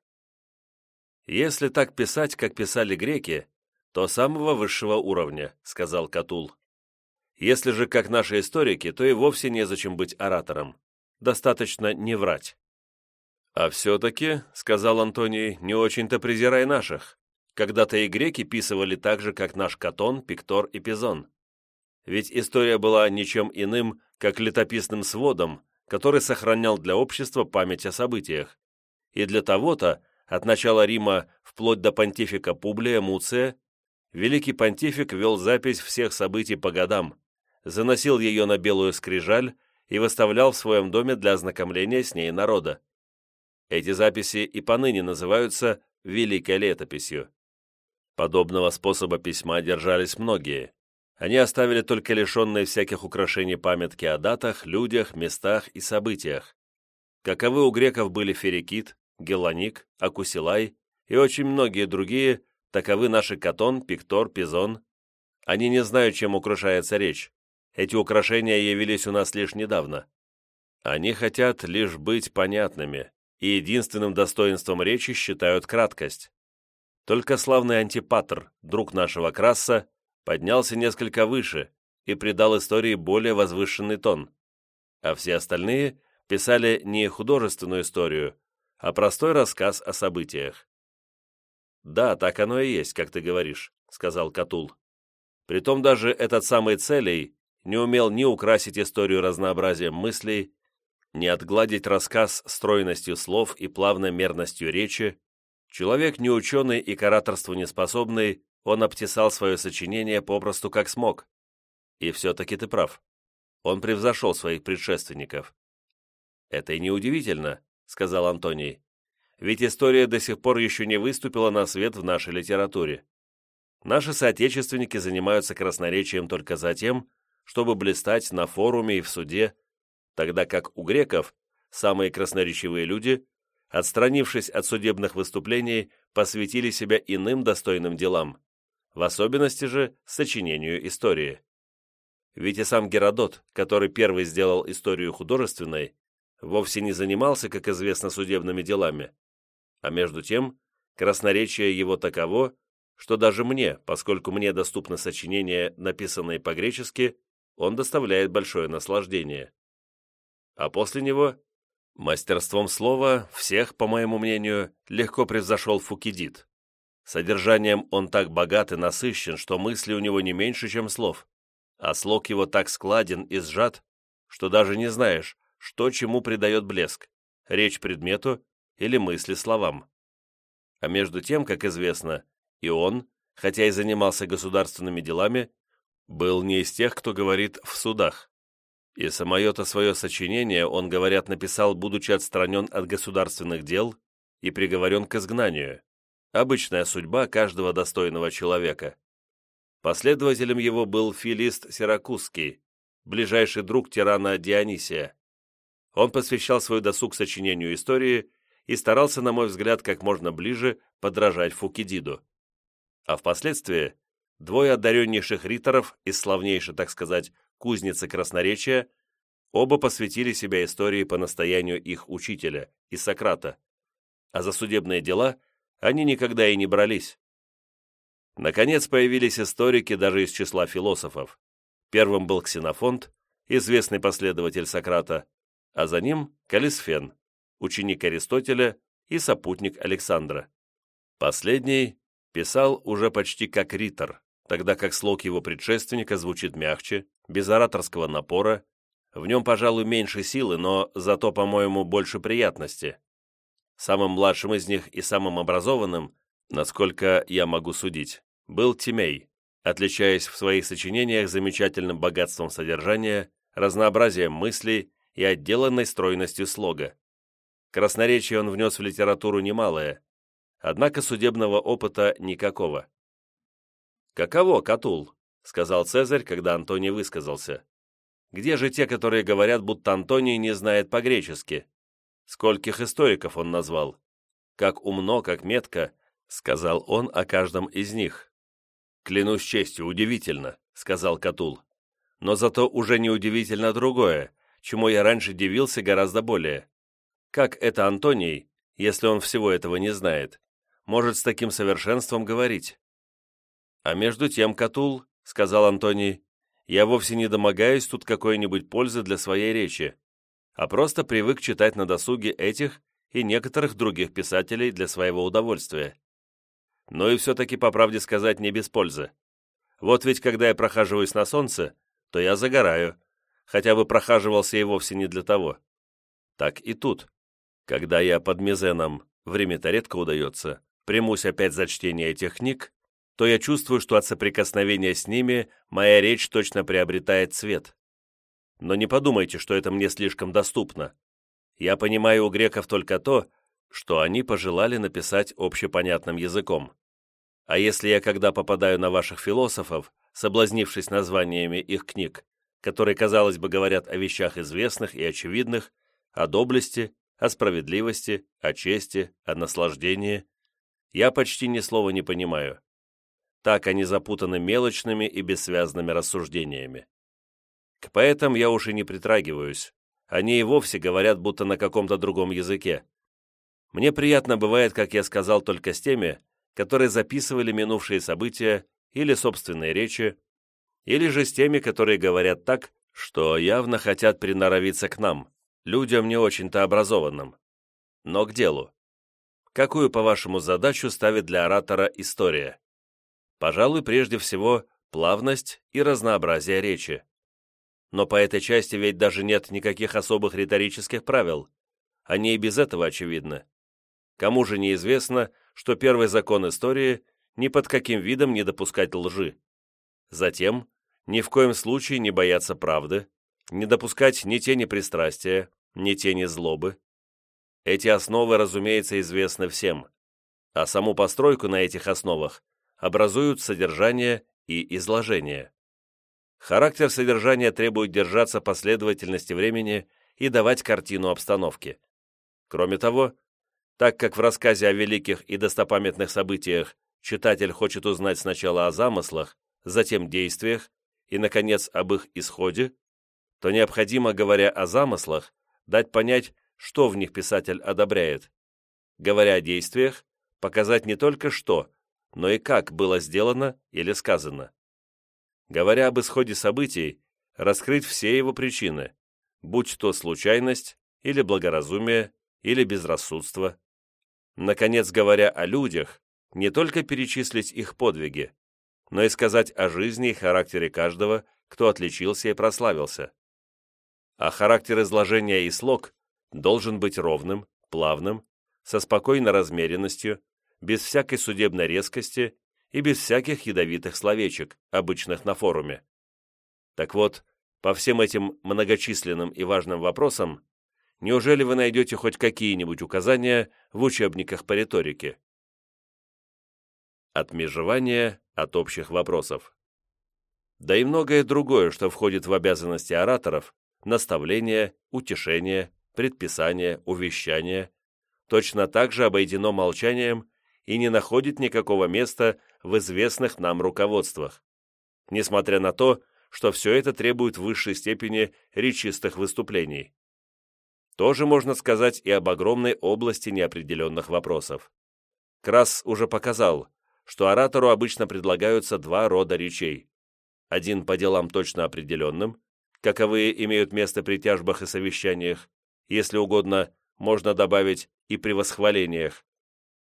«Если так писать, как писали греки, то самого высшего уровня», — сказал Катул. Если же, как наши историки, то и вовсе незачем быть оратором. Достаточно не врать. «А все-таки, — сказал Антоний, — не очень-то презирай наших. Когда-то и греки писывали так же, как наш Катон, Пиктор и Пизон. Ведь история была ничем иным, как летописным сводом, который сохранял для общества память о событиях. И для того-то, от начала Рима вплоть до понтифика Публия Муция, великий понтифик вел запись всех событий по годам, заносил ее на белую скрижаль и выставлял в своем доме для ознакомления с ней народа. Эти записи и поныне называются «Великой летописью». Подобного способа письма держались многие. Они оставили только лишенные всяких украшений памятки о датах, людях, местах и событиях. Каковы у греков были Ферикит, Гелоник, Акусилай и очень многие другие, таковы наши Катон, Пиктор, Пизон. Они не знают, чем украшается речь, эти украшения явились у нас лишь недавно. Они хотят лишь быть понятными, и единственным достоинством речи считают краткость. Только славный антипатр, друг нашего Краса, поднялся несколько выше и придал истории более возвышенный тон, а все остальные писали не художественную историю, а простой рассказ о событиях. «Да, так оно и есть, как ты говоришь», — сказал Катул. Притом даже этот самый Целей не умел ни украсить историю разнообразием мыслей, ни отгладить рассказ стройностью слов и плавной мерностью речи, человек не ученый и к ораторству не способный, он обтесал свое сочинение попросту как смог. И все-таки ты прав. Он превзошел своих предшественников. «Это и неудивительно», — сказал Антоний. ведь история до сих пор еще не выступила на свет в нашей литературе. Наши соотечественники занимаются красноречием только за тем, чтобы блистать на форуме и в суде, тогда как у греков самые красноречивые люди, отстранившись от судебных выступлений, посвятили себя иным достойным делам, в особенности же сочинению истории. Ведь и сам Геродот, который первый сделал историю художественной, вовсе не занимался, как известно, судебными делами, а между тем красноречие его таково, что даже мне, поскольку мне доступно сочинение, написанное по-гречески, он доставляет большое наслаждение. А после него, мастерством слова, всех, по моему мнению, легко превзошел Фукидид. Содержанием он так богат и насыщен, что мысли у него не меньше, чем слов, а слог его так складен и сжат, что даже не знаешь, что чему придает блеск, речь предмету или мысли словам. А между тем, как известно, и он, хотя и занимался государственными делами, был не из тех, кто говорит в судах. И самое-то свое сочинение он, говорят, написал, будучи отстранен от государственных дел и приговорен к изгнанию. Обычная судьба каждого достойного человека. Последователем его был Филист Сиракузский, ближайший друг тирана Дионисия. Он посвящал свой досуг сочинению истории и старался, на мой взгляд, как можно ближе подражать Фукидиду а впоследствии двое одареннейших риторов из славнейшей, так сказать, кузницы красноречия, оба посвятили себя истории по настоянию их учителя, и Сократа, а за судебные дела они никогда и не брались. Наконец появились историки даже из числа философов. Первым был Ксенофонт, известный последователь Сократа, а за ним Калисфен, ученик Аристотеля и сопутник Александра. Последний писал уже почти как ритор, тогда как слог его предшественника звучит мягче, без ораторского напора, в нем, пожалуй, меньше силы, но зато, по-моему, больше приятности. Самым младшим из них и самым образованным, насколько я могу судить, был Тимей, отличаясь в своих сочинениях замечательным богатством содержания, разнообразием мыслей и отделанной стройностью слога. Красноречие он внес в литературу немалое, однако судебного опыта никакого. «Каково, Катул?» — сказал Цезарь, когда Антоний высказался. «Где же те, которые говорят, будто Антоний не знает по-гречески? Скольких историков он назвал? Как умно, как метко!» — сказал он о каждом из них. «Клянусь честью, удивительно», — сказал Катул. «Но зато уже не удивительно другое, чему я раньше дивился гораздо более. Как это Антоний, если он всего этого не знает, может с таким совершенством говорить. А между тем, Катул, — сказал Антоний, — я вовсе не домогаюсь тут какой-нибудь пользы для своей речи, а просто привык читать на досуге этих и некоторых других писателей для своего удовольствия. Но и все-таки, по правде сказать, не без пользы. Вот ведь когда я прохаживаюсь на солнце, то я загораю, хотя бы прохаживался и вовсе не для того. Так и тут. Когда я под мизеном, время-то редко удается, примусь опять за чтение этих книг, то я чувствую, что от соприкосновения с ними моя речь точно приобретает цвет. Но не подумайте, что это мне слишком доступно. Я понимаю у греков только то, что они пожелали написать общепонятным языком. А если я когда попадаю на ваших философов, соблазнившись названиями их книг, которые, казалось бы, говорят о вещах известных и очевидных, о доблести, о справедливости, о чести, о наслаждении, я почти ни слова не понимаю. Так они запутаны мелочными и бессвязными рассуждениями. К поэтам я уж и не притрагиваюсь. Они и вовсе говорят, будто на каком-то другом языке. Мне приятно бывает, как я сказал, только с теми, которые записывали минувшие события или собственные речи, или же с теми, которые говорят так, что явно хотят приноровиться к нам, людям не очень-то образованным. Но к делу. Какую, по-вашему, задачу ставит для оратора история? Пожалуй, прежде всего, плавность и разнообразие речи. Но по этой части ведь даже нет никаких особых риторических правил. Они и без этого очевидны. Кому же неизвестно, что первый закон истории – ни под каким видом не допускать лжи. Затем, ни в коем случае не бояться правды, не допускать ни тени пристрастия, ни тени злобы. Эти основы, разумеется, известны всем, а саму постройку на этих основах образуют содержание и изложение. Характер содержания требует держаться последовательности времени и давать картину обстановки. Кроме того, так как в рассказе о великих и достопамятных событиях читатель хочет узнать сначала о замыслах, затем действиях и, наконец, об их исходе, то необходимо, говоря о замыслах, дать понять, что в них писатель одобряет. Говоря о действиях, показать не только что, но и как было сделано или сказано. Говоря об исходе событий, раскрыть все его причины, будь то случайность, или благоразумие, или безрассудство. Наконец, говоря о людях, не только перечислить их подвиги, но и сказать о жизни и характере каждого, кто отличился и прославился. А характер изложения и слог должен быть ровным, плавным, со спокойной размеренностью, без всякой судебной резкости и без всяких ядовитых словечек, обычных на форуме. Так вот, по всем этим многочисленным и важным вопросам, неужели вы найдете хоть какие-нибудь указания в учебниках по риторике? Отмежевание от общих вопросов. Да и многое другое, что входит в обязанности ораторов, наставление, утешение, предписание, увещание, точно так же обойдено молчанием и не находит никакого места в известных нам руководствах, несмотря на то, что все это требует высшей степени речистых выступлений. Тоже можно сказать и об огромной области неопределенных вопросов. Крас уже показал, что оратору обычно предлагаются два рода речей. Один по делам точно определенным, каковые имеют место при тяжбах и совещаниях, если угодно, можно добавить и при восхвалениях,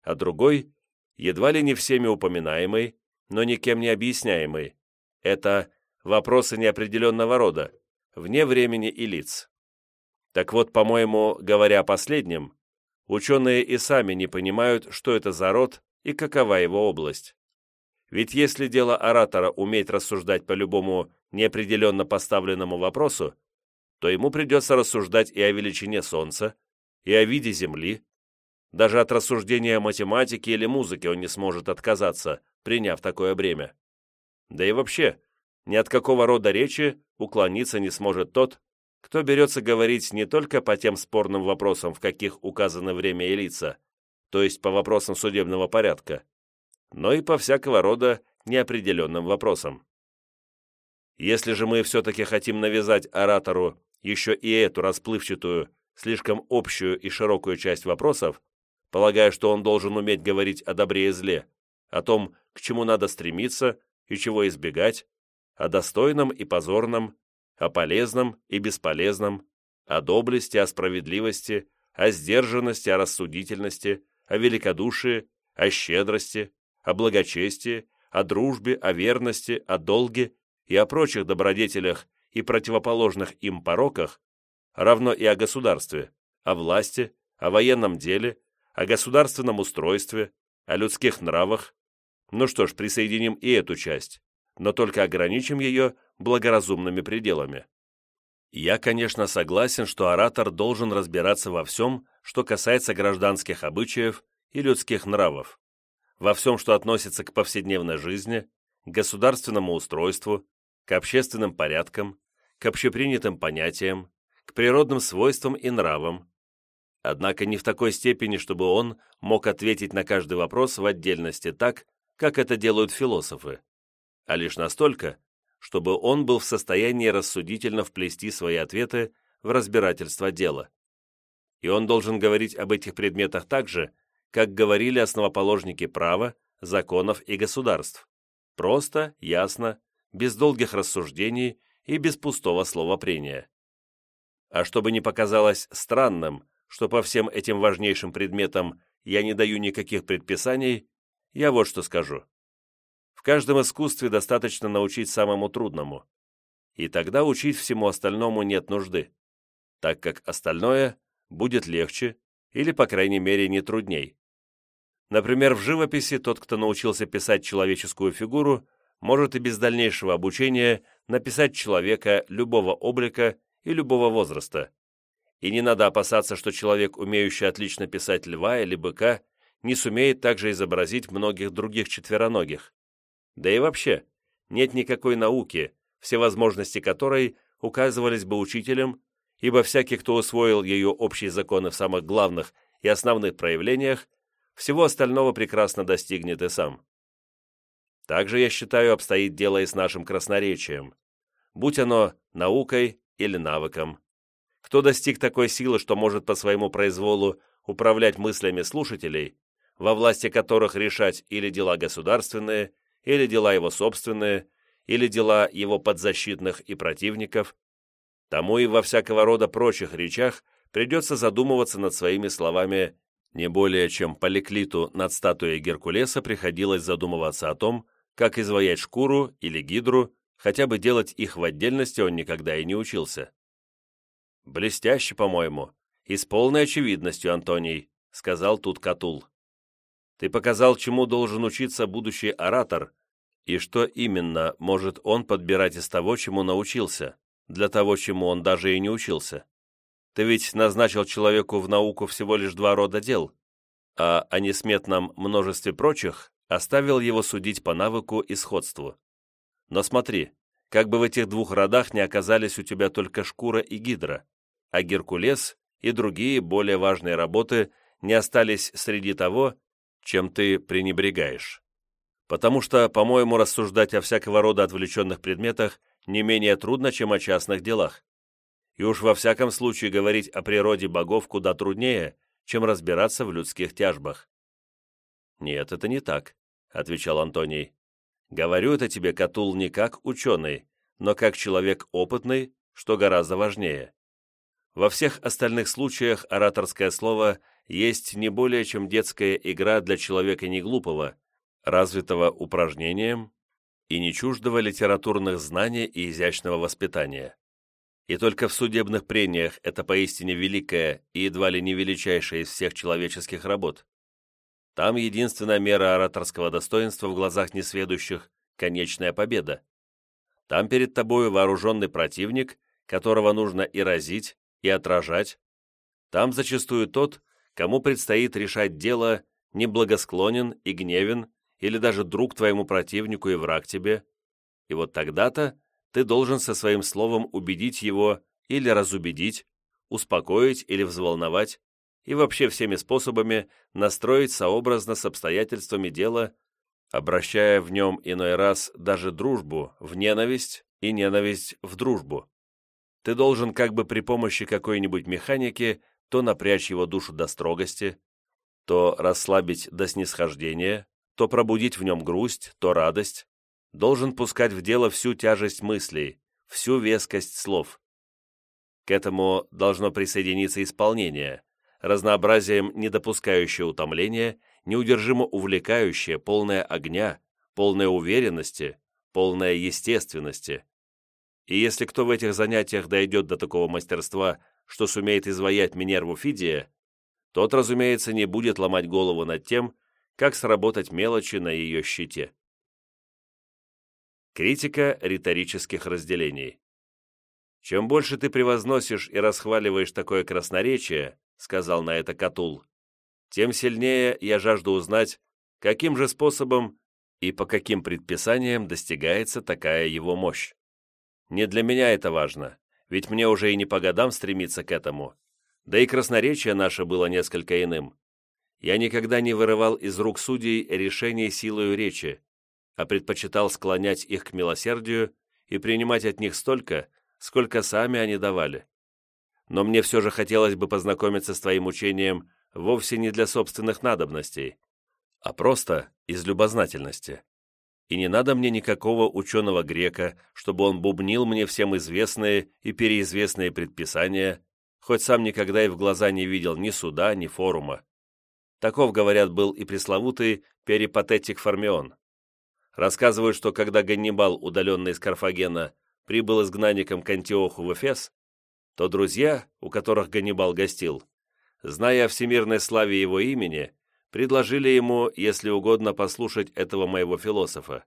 а другой, едва ли не всеми упоминаемый, но никем не объясняемый, это вопросы неопределенного рода, вне времени и лиц. Так вот, по-моему, говоря о последнем, ученые и сами не понимают, что это за род и какова его область. Ведь если дело оратора уметь рассуждать по любому неопределенно поставленному вопросу, то ему придется рассуждать и о величине Солнца, и о виде Земли. Даже от рассуждения о математике или музыке он не сможет отказаться, приняв такое бремя. Да и вообще, ни от какого рода речи уклониться не сможет тот, кто берется говорить не только по тем спорным вопросам, в каких указано время и лица, то есть по вопросам судебного порядка, но и по всякого рода неопределенным вопросам. Если же мы все-таки хотим навязать оратору еще и эту расплывчатую, слишком общую и широкую часть вопросов, полагая, что он должен уметь говорить о добре и зле, о том, к чему надо стремиться и чего избегать, о достойном и позорном, о полезном и бесполезном, о доблести, о справедливости, о сдержанности, о рассудительности, о великодушии, о щедрости, о благочестии, о дружбе, о верности, о долге и о прочих добродетелях и противоположных им пороках, равно и о государстве, о власти, о военном деле, о государственном устройстве, о людских нравах. Ну что ж, присоединим и эту часть, но только ограничим ее благоразумными пределами. Я, конечно, согласен, что оратор должен разбираться во всем, что касается гражданских обычаев и людских нравов, во всем, что относится к повседневной жизни, государственному устройству, к общественным порядкам, к общепринятым понятиям, к природным свойствам и нравам, однако не в такой степени, чтобы он мог ответить на каждый вопрос в отдельности так, как это делают философы, а лишь настолько, чтобы он был в состоянии рассудительно вплести свои ответы в разбирательство дела. И он должен говорить об этих предметах так же, как говорили основоположники права, законов и государств. Просто, ясно, без долгих рассуждений и без пустого словопрения. А чтобы не показалось странным, что по всем этим важнейшим предметам я не даю никаких предписаний, я вот что скажу. В каждом искусстве достаточно научить самому трудному, и тогда учить всему остальному нет нужды, так как остальное будет легче или, по крайней мере, не трудней. Например, в живописи тот, кто научился писать человеческую фигуру, может и без дальнейшего обучения написать человека любого облика и любого возраста. И не надо опасаться, что человек, умеющий отлично писать льва или быка, не сумеет также изобразить многих других четвероногих. Да и вообще, нет никакой науки, все возможности которой указывались бы учителем, ибо всякий, кто усвоил ее общие законы в самых главных и основных проявлениях, всего остального прекрасно достигнет и сам. Также, я считаю, обстоит дело и с нашим красноречием, будь оно наукой или навыком. Кто достиг такой силы, что может по своему произволу управлять мыслями слушателей, во власти которых решать или дела государственные, или дела его собственные, или дела его подзащитных и противников, тому и во всякого рода прочих речах придется задумываться над своими словами не более чем Поликлиту над статуей Геркулеса приходилось задумываться о том, как изваять шкуру или гидру, хотя бы делать их в отдельности он никогда и не учился. «Блестяще, по-моему, и с полной очевидностью, Антоний», — сказал тут Катул. «Ты показал, чему должен учиться будущий оратор, и что именно может он подбирать из того, чему научился, для того, чему он даже и не учился. Ты ведь назначил человеку в науку всего лишь два рода дел, а о несметном множестве прочих оставил его судить по навыку и сходству. Но смотри, как бы в этих двух родах не оказались у тебя только шкура и гидра, а Геркулес и другие более важные работы не остались среди того, чем ты пренебрегаешь. Потому что, по-моему, рассуждать о всякого рода отвлеченных предметах не менее трудно, чем о частных делах и уж во всяком случае говорить о природе богов куда труднее, чем разбираться в людских тяжбах. «Нет, это не так», — отвечал Антоний. «Говорю это тебе, Катул, не как ученый, но как человек опытный, что гораздо важнее. Во всех остальных случаях ораторское слово есть не более чем детская игра для человека неглупого, развитого упражнением и не чуждого литературных знаний и изящного воспитания. И только в судебных прениях это поистине великая и едва ли не величайшая из всех человеческих работ. Там единственная мера ораторского достоинства в глазах несведущих – конечная победа. Там перед тобою вооруженный противник, которого нужно и разить, и отражать. Там зачастую тот, кому предстоит решать дело, неблагосклонен и гневен, или даже друг твоему противнику и враг тебе. И вот тогда-то ты должен со своим словом убедить его или разубедить, успокоить или взволновать, и вообще всеми способами настроить сообразно с обстоятельствами дела, обращая в нем иной раз даже дружбу в ненависть и ненависть в дружбу. Ты должен как бы при помощи какой-нибудь механики то напрячь его душу до строгости, то расслабить до снисхождения, то пробудить в нем грусть, то радость, должен пускать в дело всю тяжесть мыслей, всю вескость слов. К этому должно присоединиться исполнение, разнообразием не допускающее утомления, неудержимо увлекающее, полное огня, полное уверенности, полное естественности. И если кто в этих занятиях дойдет до такого мастерства, что сумеет изваять Минерву Фидия, тот, разумеется, не будет ломать голову над тем, как сработать мелочи на ее щите. Критика риторических разделений. «Чем больше ты превозносишь и расхваливаешь такое красноречие, — сказал на это Катул, — тем сильнее я жажду узнать, каким же способом и по каким предписаниям достигается такая его мощь. Не для меня это важно, ведь мне уже и не по годам стремиться к этому, да и красноречие наше было несколько иным. Я никогда не вырывал из рук судей решений силою речи, а предпочитал склонять их к милосердию и принимать от них столько, сколько сами они давали. Но мне все же хотелось бы познакомиться с твоим учением вовсе не для собственных надобностей, а просто из любознательности. И не надо мне никакого ученого грека, чтобы он бубнил мне всем известные и переизвестные предписания, хоть сам никогда и в глаза не видел ни суда, ни форума. Таков, говорят, был и пресловутый перипатетик Формион. Рассказывают, что когда Ганнибал, удаленный из Карфагена, прибыл изгнанником к Антиоху в Эфес, то друзья, у которых Ганнибал гостил, зная о всемирной славе его имени, предложили ему, если угодно, послушать этого моего философа.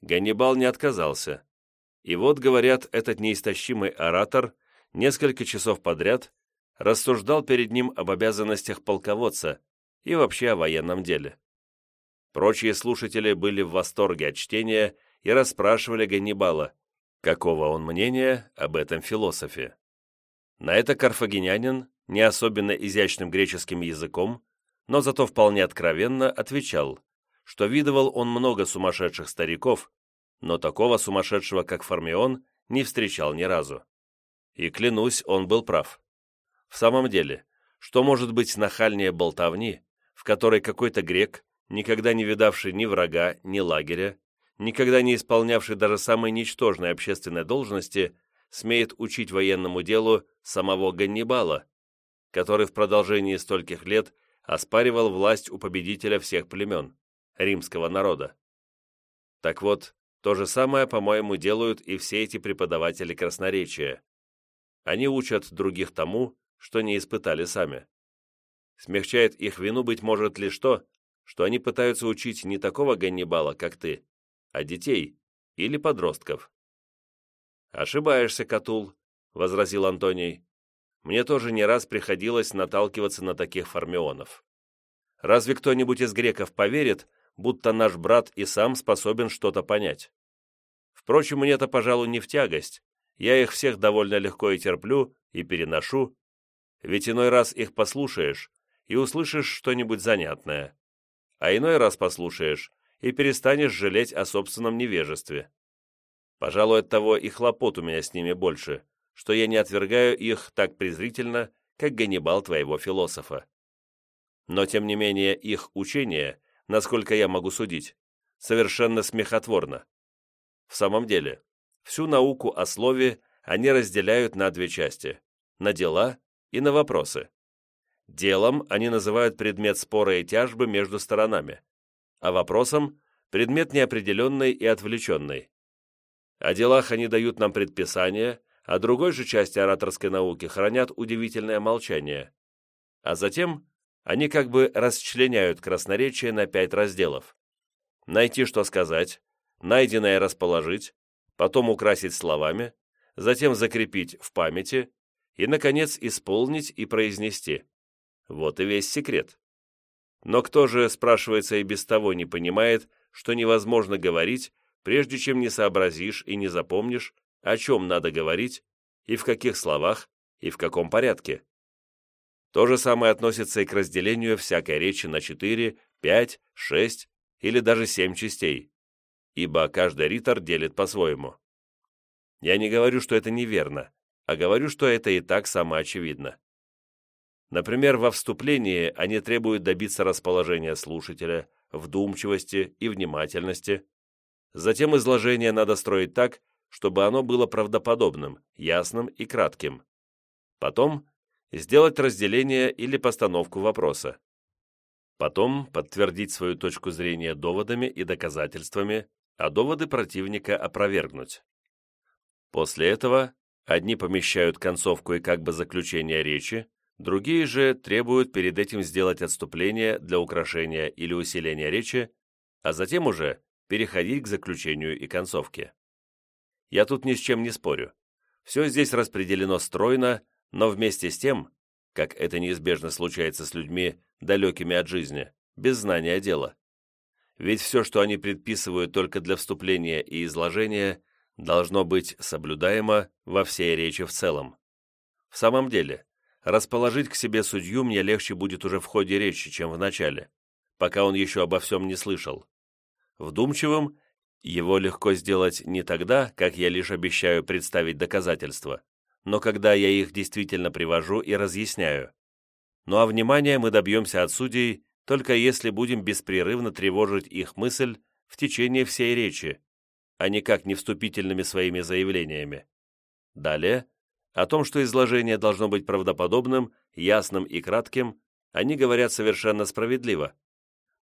Ганнибал не отказался. И вот, говорят, этот неистощимый оратор несколько часов подряд рассуждал перед ним об обязанностях полководца и вообще о военном деле. Прочие слушатели были в восторге от чтения и расспрашивали Ганнибала, какого он мнения об этом философе. На это карфагенянин, не особенно изящным греческим языком, но зато вполне откровенно отвечал, что видывал он много сумасшедших стариков, но такого сумасшедшего, как Формион, не встречал ни разу. И, клянусь, он был прав. В самом деле, что может быть нахальнее болтовни, в которой какой-то грек никогда не видавший ни врага, ни лагеря, никогда не исполнявший даже самой ничтожной общественной должности, смеет учить военному делу самого Ганнибала, который в продолжении стольких лет оспаривал власть у победителя всех племен, римского народа. Так вот, то же самое, по-моему, делают и все эти преподаватели красноречия. Они учат других тому, что не испытали сами. Смягчает их вину, быть может, лишь то, что они пытаются учить не такого Ганнибала, как ты, а детей или подростков. «Ошибаешься, Катул», — возразил Антоний. «Мне тоже не раз приходилось наталкиваться на таких формионов. Разве кто-нибудь из греков поверит, будто наш брат и сам способен что-то понять? Впрочем, мне это, пожалуй, не в тягость. Я их всех довольно легко и терплю, и переношу. Ведь иной раз их послушаешь и услышишь что-нибудь занятное а иной раз послушаешь и перестанешь жалеть о собственном невежестве. Пожалуй, от того и хлопот у меня с ними больше, что я не отвергаю их так презрительно, как Ганнибал твоего философа. Но, тем не менее, их учение, насколько я могу судить, совершенно смехотворно. В самом деле, всю науку о слове они разделяют на две части – на дела и на вопросы. Делом они называют предмет спора и тяжбы между сторонами, а вопросом – предмет неопределенный и отвлеченный. О делах они дают нам предписания, а другой же части ораторской науки хранят удивительное молчание. А затем они как бы расчленяют красноречие на пять разделов. Найти, что сказать, найденное расположить, потом украсить словами, затем закрепить в памяти и, наконец, исполнить и произнести. Вот и весь секрет. Но кто же, спрашивается, и без того не понимает, что невозможно говорить, прежде чем не сообразишь и не запомнишь, о чем надо говорить, и в каких словах, и в каком порядке. То же самое относится и к разделению всякой речи на четыре, пять, шесть или даже семь частей, ибо каждый ритор делит по-своему. Я не говорю, что это неверно, а говорю, что это и так самоочевидно. Например, во вступлении они требуют добиться расположения слушателя, вдумчивости и внимательности. Затем изложение надо строить так, чтобы оно было правдоподобным, ясным и кратким. Потом сделать разделение или постановку вопроса. Потом подтвердить свою точку зрения доводами и доказательствами, а доводы противника опровергнуть. После этого одни помещают концовку и как бы заключение речи, Другие же требуют перед этим сделать отступление для украшения или усиления речи, а затем уже переходить к заключению и концовке. Я тут ни с чем не спорю. Все здесь распределено стройно, но вместе с тем, как это неизбежно случается с людьми, далекими от жизни, без знания дела. Ведь все, что они предписывают только для вступления и изложения, должно быть соблюдаемо во всей речи в целом. В самом деле, Расположить к себе судью мне легче будет уже в ходе речи, чем в начале, пока он еще обо всем не слышал. Вдумчивым его легко сделать не тогда, как я лишь обещаю представить доказательства, но когда я их действительно привожу и разъясняю. Ну а внимания мы добьемся от судей, только если будем беспрерывно тревожить их мысль в течение всей речи, а никак не вступительными своими заявлениями. Далее о том, что изложение должно быть правдоподобным, ясным и кратким, они говорят совершенно справедливо.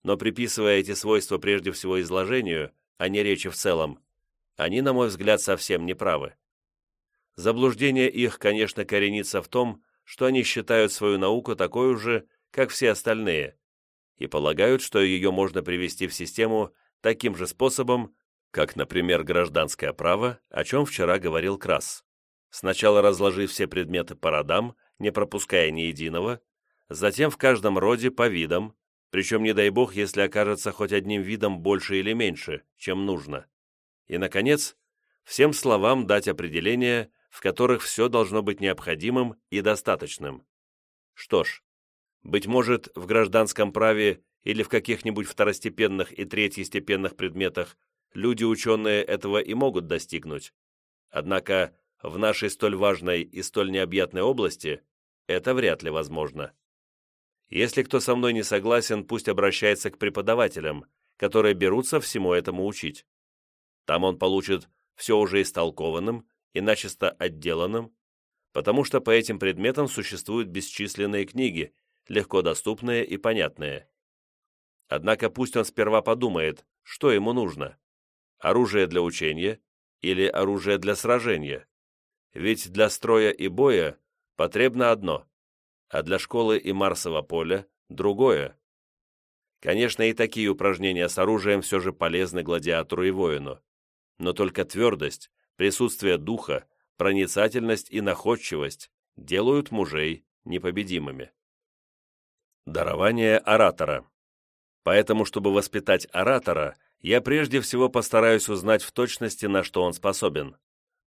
Но приписывая эти свойства прежде всего изложению, а не речи в целом, они, на мой взгляд, совсем не правы. Заблуждение их, конечно, коренится в том, что они считают свою науку такой же, как все остальные, и полагают, что ее можно привести в систему таким же способом, как, например, гражданское право, о чем вчера говорил Крас сначала разложив все предметы по родам, не пропуская ни единого, затем в каждом роде по видам, причем не дай бог, если окажется хоть одним видом больше или меньше, чем нужно. И, наконец, всем словам дать определения, в которых все должно быть необходимым и достаточным. Что ж, быть может, в гражданском праве или в каких-нибудь второстепенных и третьестепенных предметах люди ученые этого и могут достигнуть. Однако в нашей столь важной и столь необъятной области это вряд ли возможно. Если кто со мной не согласен, пусть обращается к преподавателям, которые берутся всему этому учить. Там он получит все уже истолкованным и начисто отделанным, потому что по этим предметам существуют бесчисленные книги, легко доступные и понятные. Однако пусть он сперва подумает, что ему нужно. Оружие для учения или оружие для сражения. Ведь для строя и боя потребно одно а для школы и Марсового поля – другое. Конечно, и такие упражнения с оружием все же полезны гладиатору и воину. Но только твердость, присутствие духа, проницательность и находчивость делают мужей непобедимыми. Дарование оратора. Поэтому, чтобы воспитать оратора, я прежде всего постараюсь узнать в точности, на что он способен.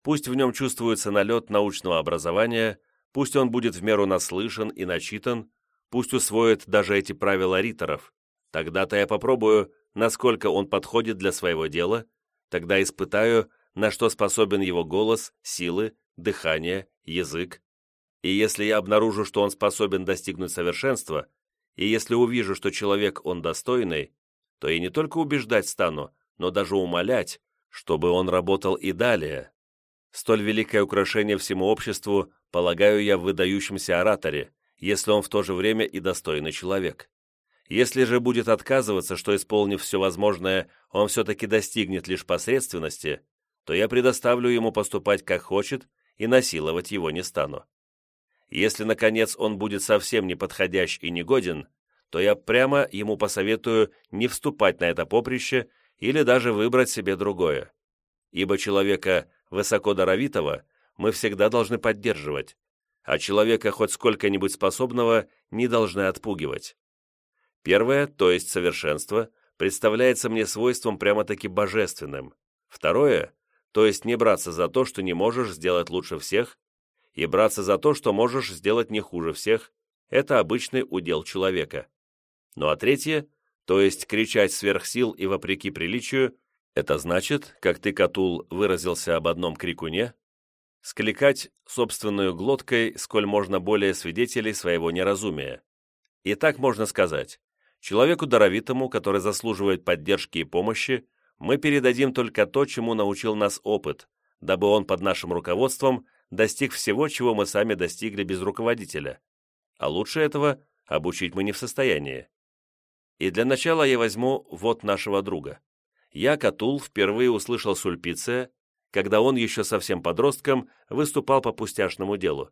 Пусть в нем чувствуется налет научного образования, Пусть он будет в меру наслышан и начитан, пусть усвоит даже эти правила риторов. Тогда-то я попробую, насколько он подходит для своего дела, тогда испытаю, на что способен его голос, силы, дыхание, язык. И если я обнаружу, что он способен достигнуть совершенства, и если увижу, что человек он достойный, то и не только убеждать стану, но даже умолять, чтобы он работал и далее. Столь великое украшение всему обществу полагаю я в выдающемся ораторе, если он в то же время и достойный человек. Если же будет отказываться, что, исполнив все возможное, он все-таки достигнет лишь посредственности, то я предоставлю ему поступать как хочет и насиловать его не стану. Если, наконец, он будет совсем неподходящ и негоден, то я прямо ему посоветую не вступать на это поприще или даже выбрать себе другое. Ибо человека высокодаровитого мы всегда должны поддерживать, а человека хоть сколько-нибудь способного не должны отпугивать. Первое, то есть совершенство, представляется мне свойством прямо-таки божественным. Второе, то есть не браться за то, что не можешь сделать лучше всех, и браться за то, что можешь сделать не хуже всех, это обычный удел человека. Ну а третье, то есть кричать сверх сил и вопреки приличию, это значит, как ты, Катул, выразился об одном крикуне, скликать собственную глоткой сколь можно более свидетелей своего неразумия. И так можно сказать, человеку даровитому, который заслуживает поддержки и помощи, мы передадим только то, чему научил нас опыт, дабы он под нашим руководством достиг всего, чего мы сами достигли без руководителя. А лучше этого обучить мы не в состоянии. И для начала я возьму вот нашего друга. Я, Катул, впервые услышал Сульпиция, когда он еще совсем подростком выступал по пустяшному делу.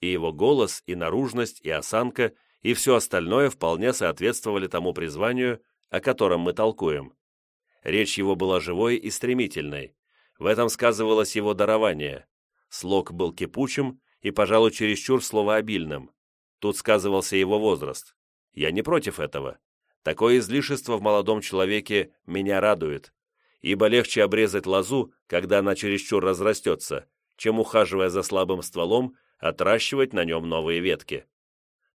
И его голос, и наружность, и осанка, и все остальное вполне соответствовали тому призванию, о котором мы толкуем. Речь его была живой и стремительной. В этом сказывалось его дарование. Слог был кипучим и, пожалуй, чересчур словообильным. Тут сказывался его возраст. Я не против этого. Такое излишество в молодом человеке меня радует ибо легче обрезать лозу, когда она чересчур разрастется, чем, ухаживая за слабым стволом, отращивать на нем новые ветки.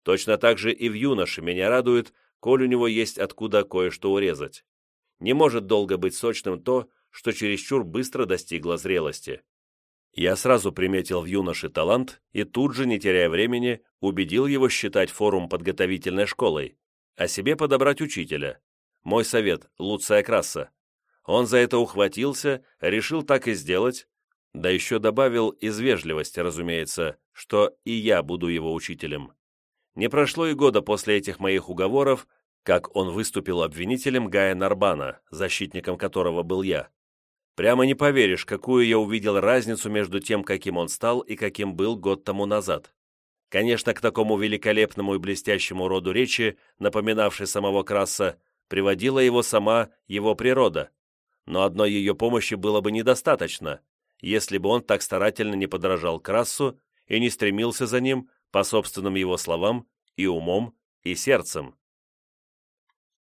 Точно так же и в юноше меня радует, коль у него есть откуда кое-что урезать. Не может долго быть сочным то, что чересчур быстро достигло зрелости. Я сразу приметил в юноше талант и тут же, не теряя времени, убедил его считать форум подготовительной школой, а себе подобрать учителя. Мой совет – Луция Краса. Он за это ухватился, решил так и сделать, да еще добавил из вежливости, разумеется, что и я буду его учителем. Не прошло и года после этих моих уговоров, как он выступил обвинителем Гая Нарбана, защитником которого был я. Прямо не поверишь, какую я увидел разницу между тем, каким он стал и каким был год тому назад. Конечно, к такому великолепному и блестящему роду речи, напоминавшей самого Краса, приводила его сама его природа, но одной ее помощи было бы недостаточно, если бы он так старательно не подражал Крассу и не стремился за ним, по собственным его словам, и умом, и сердцем,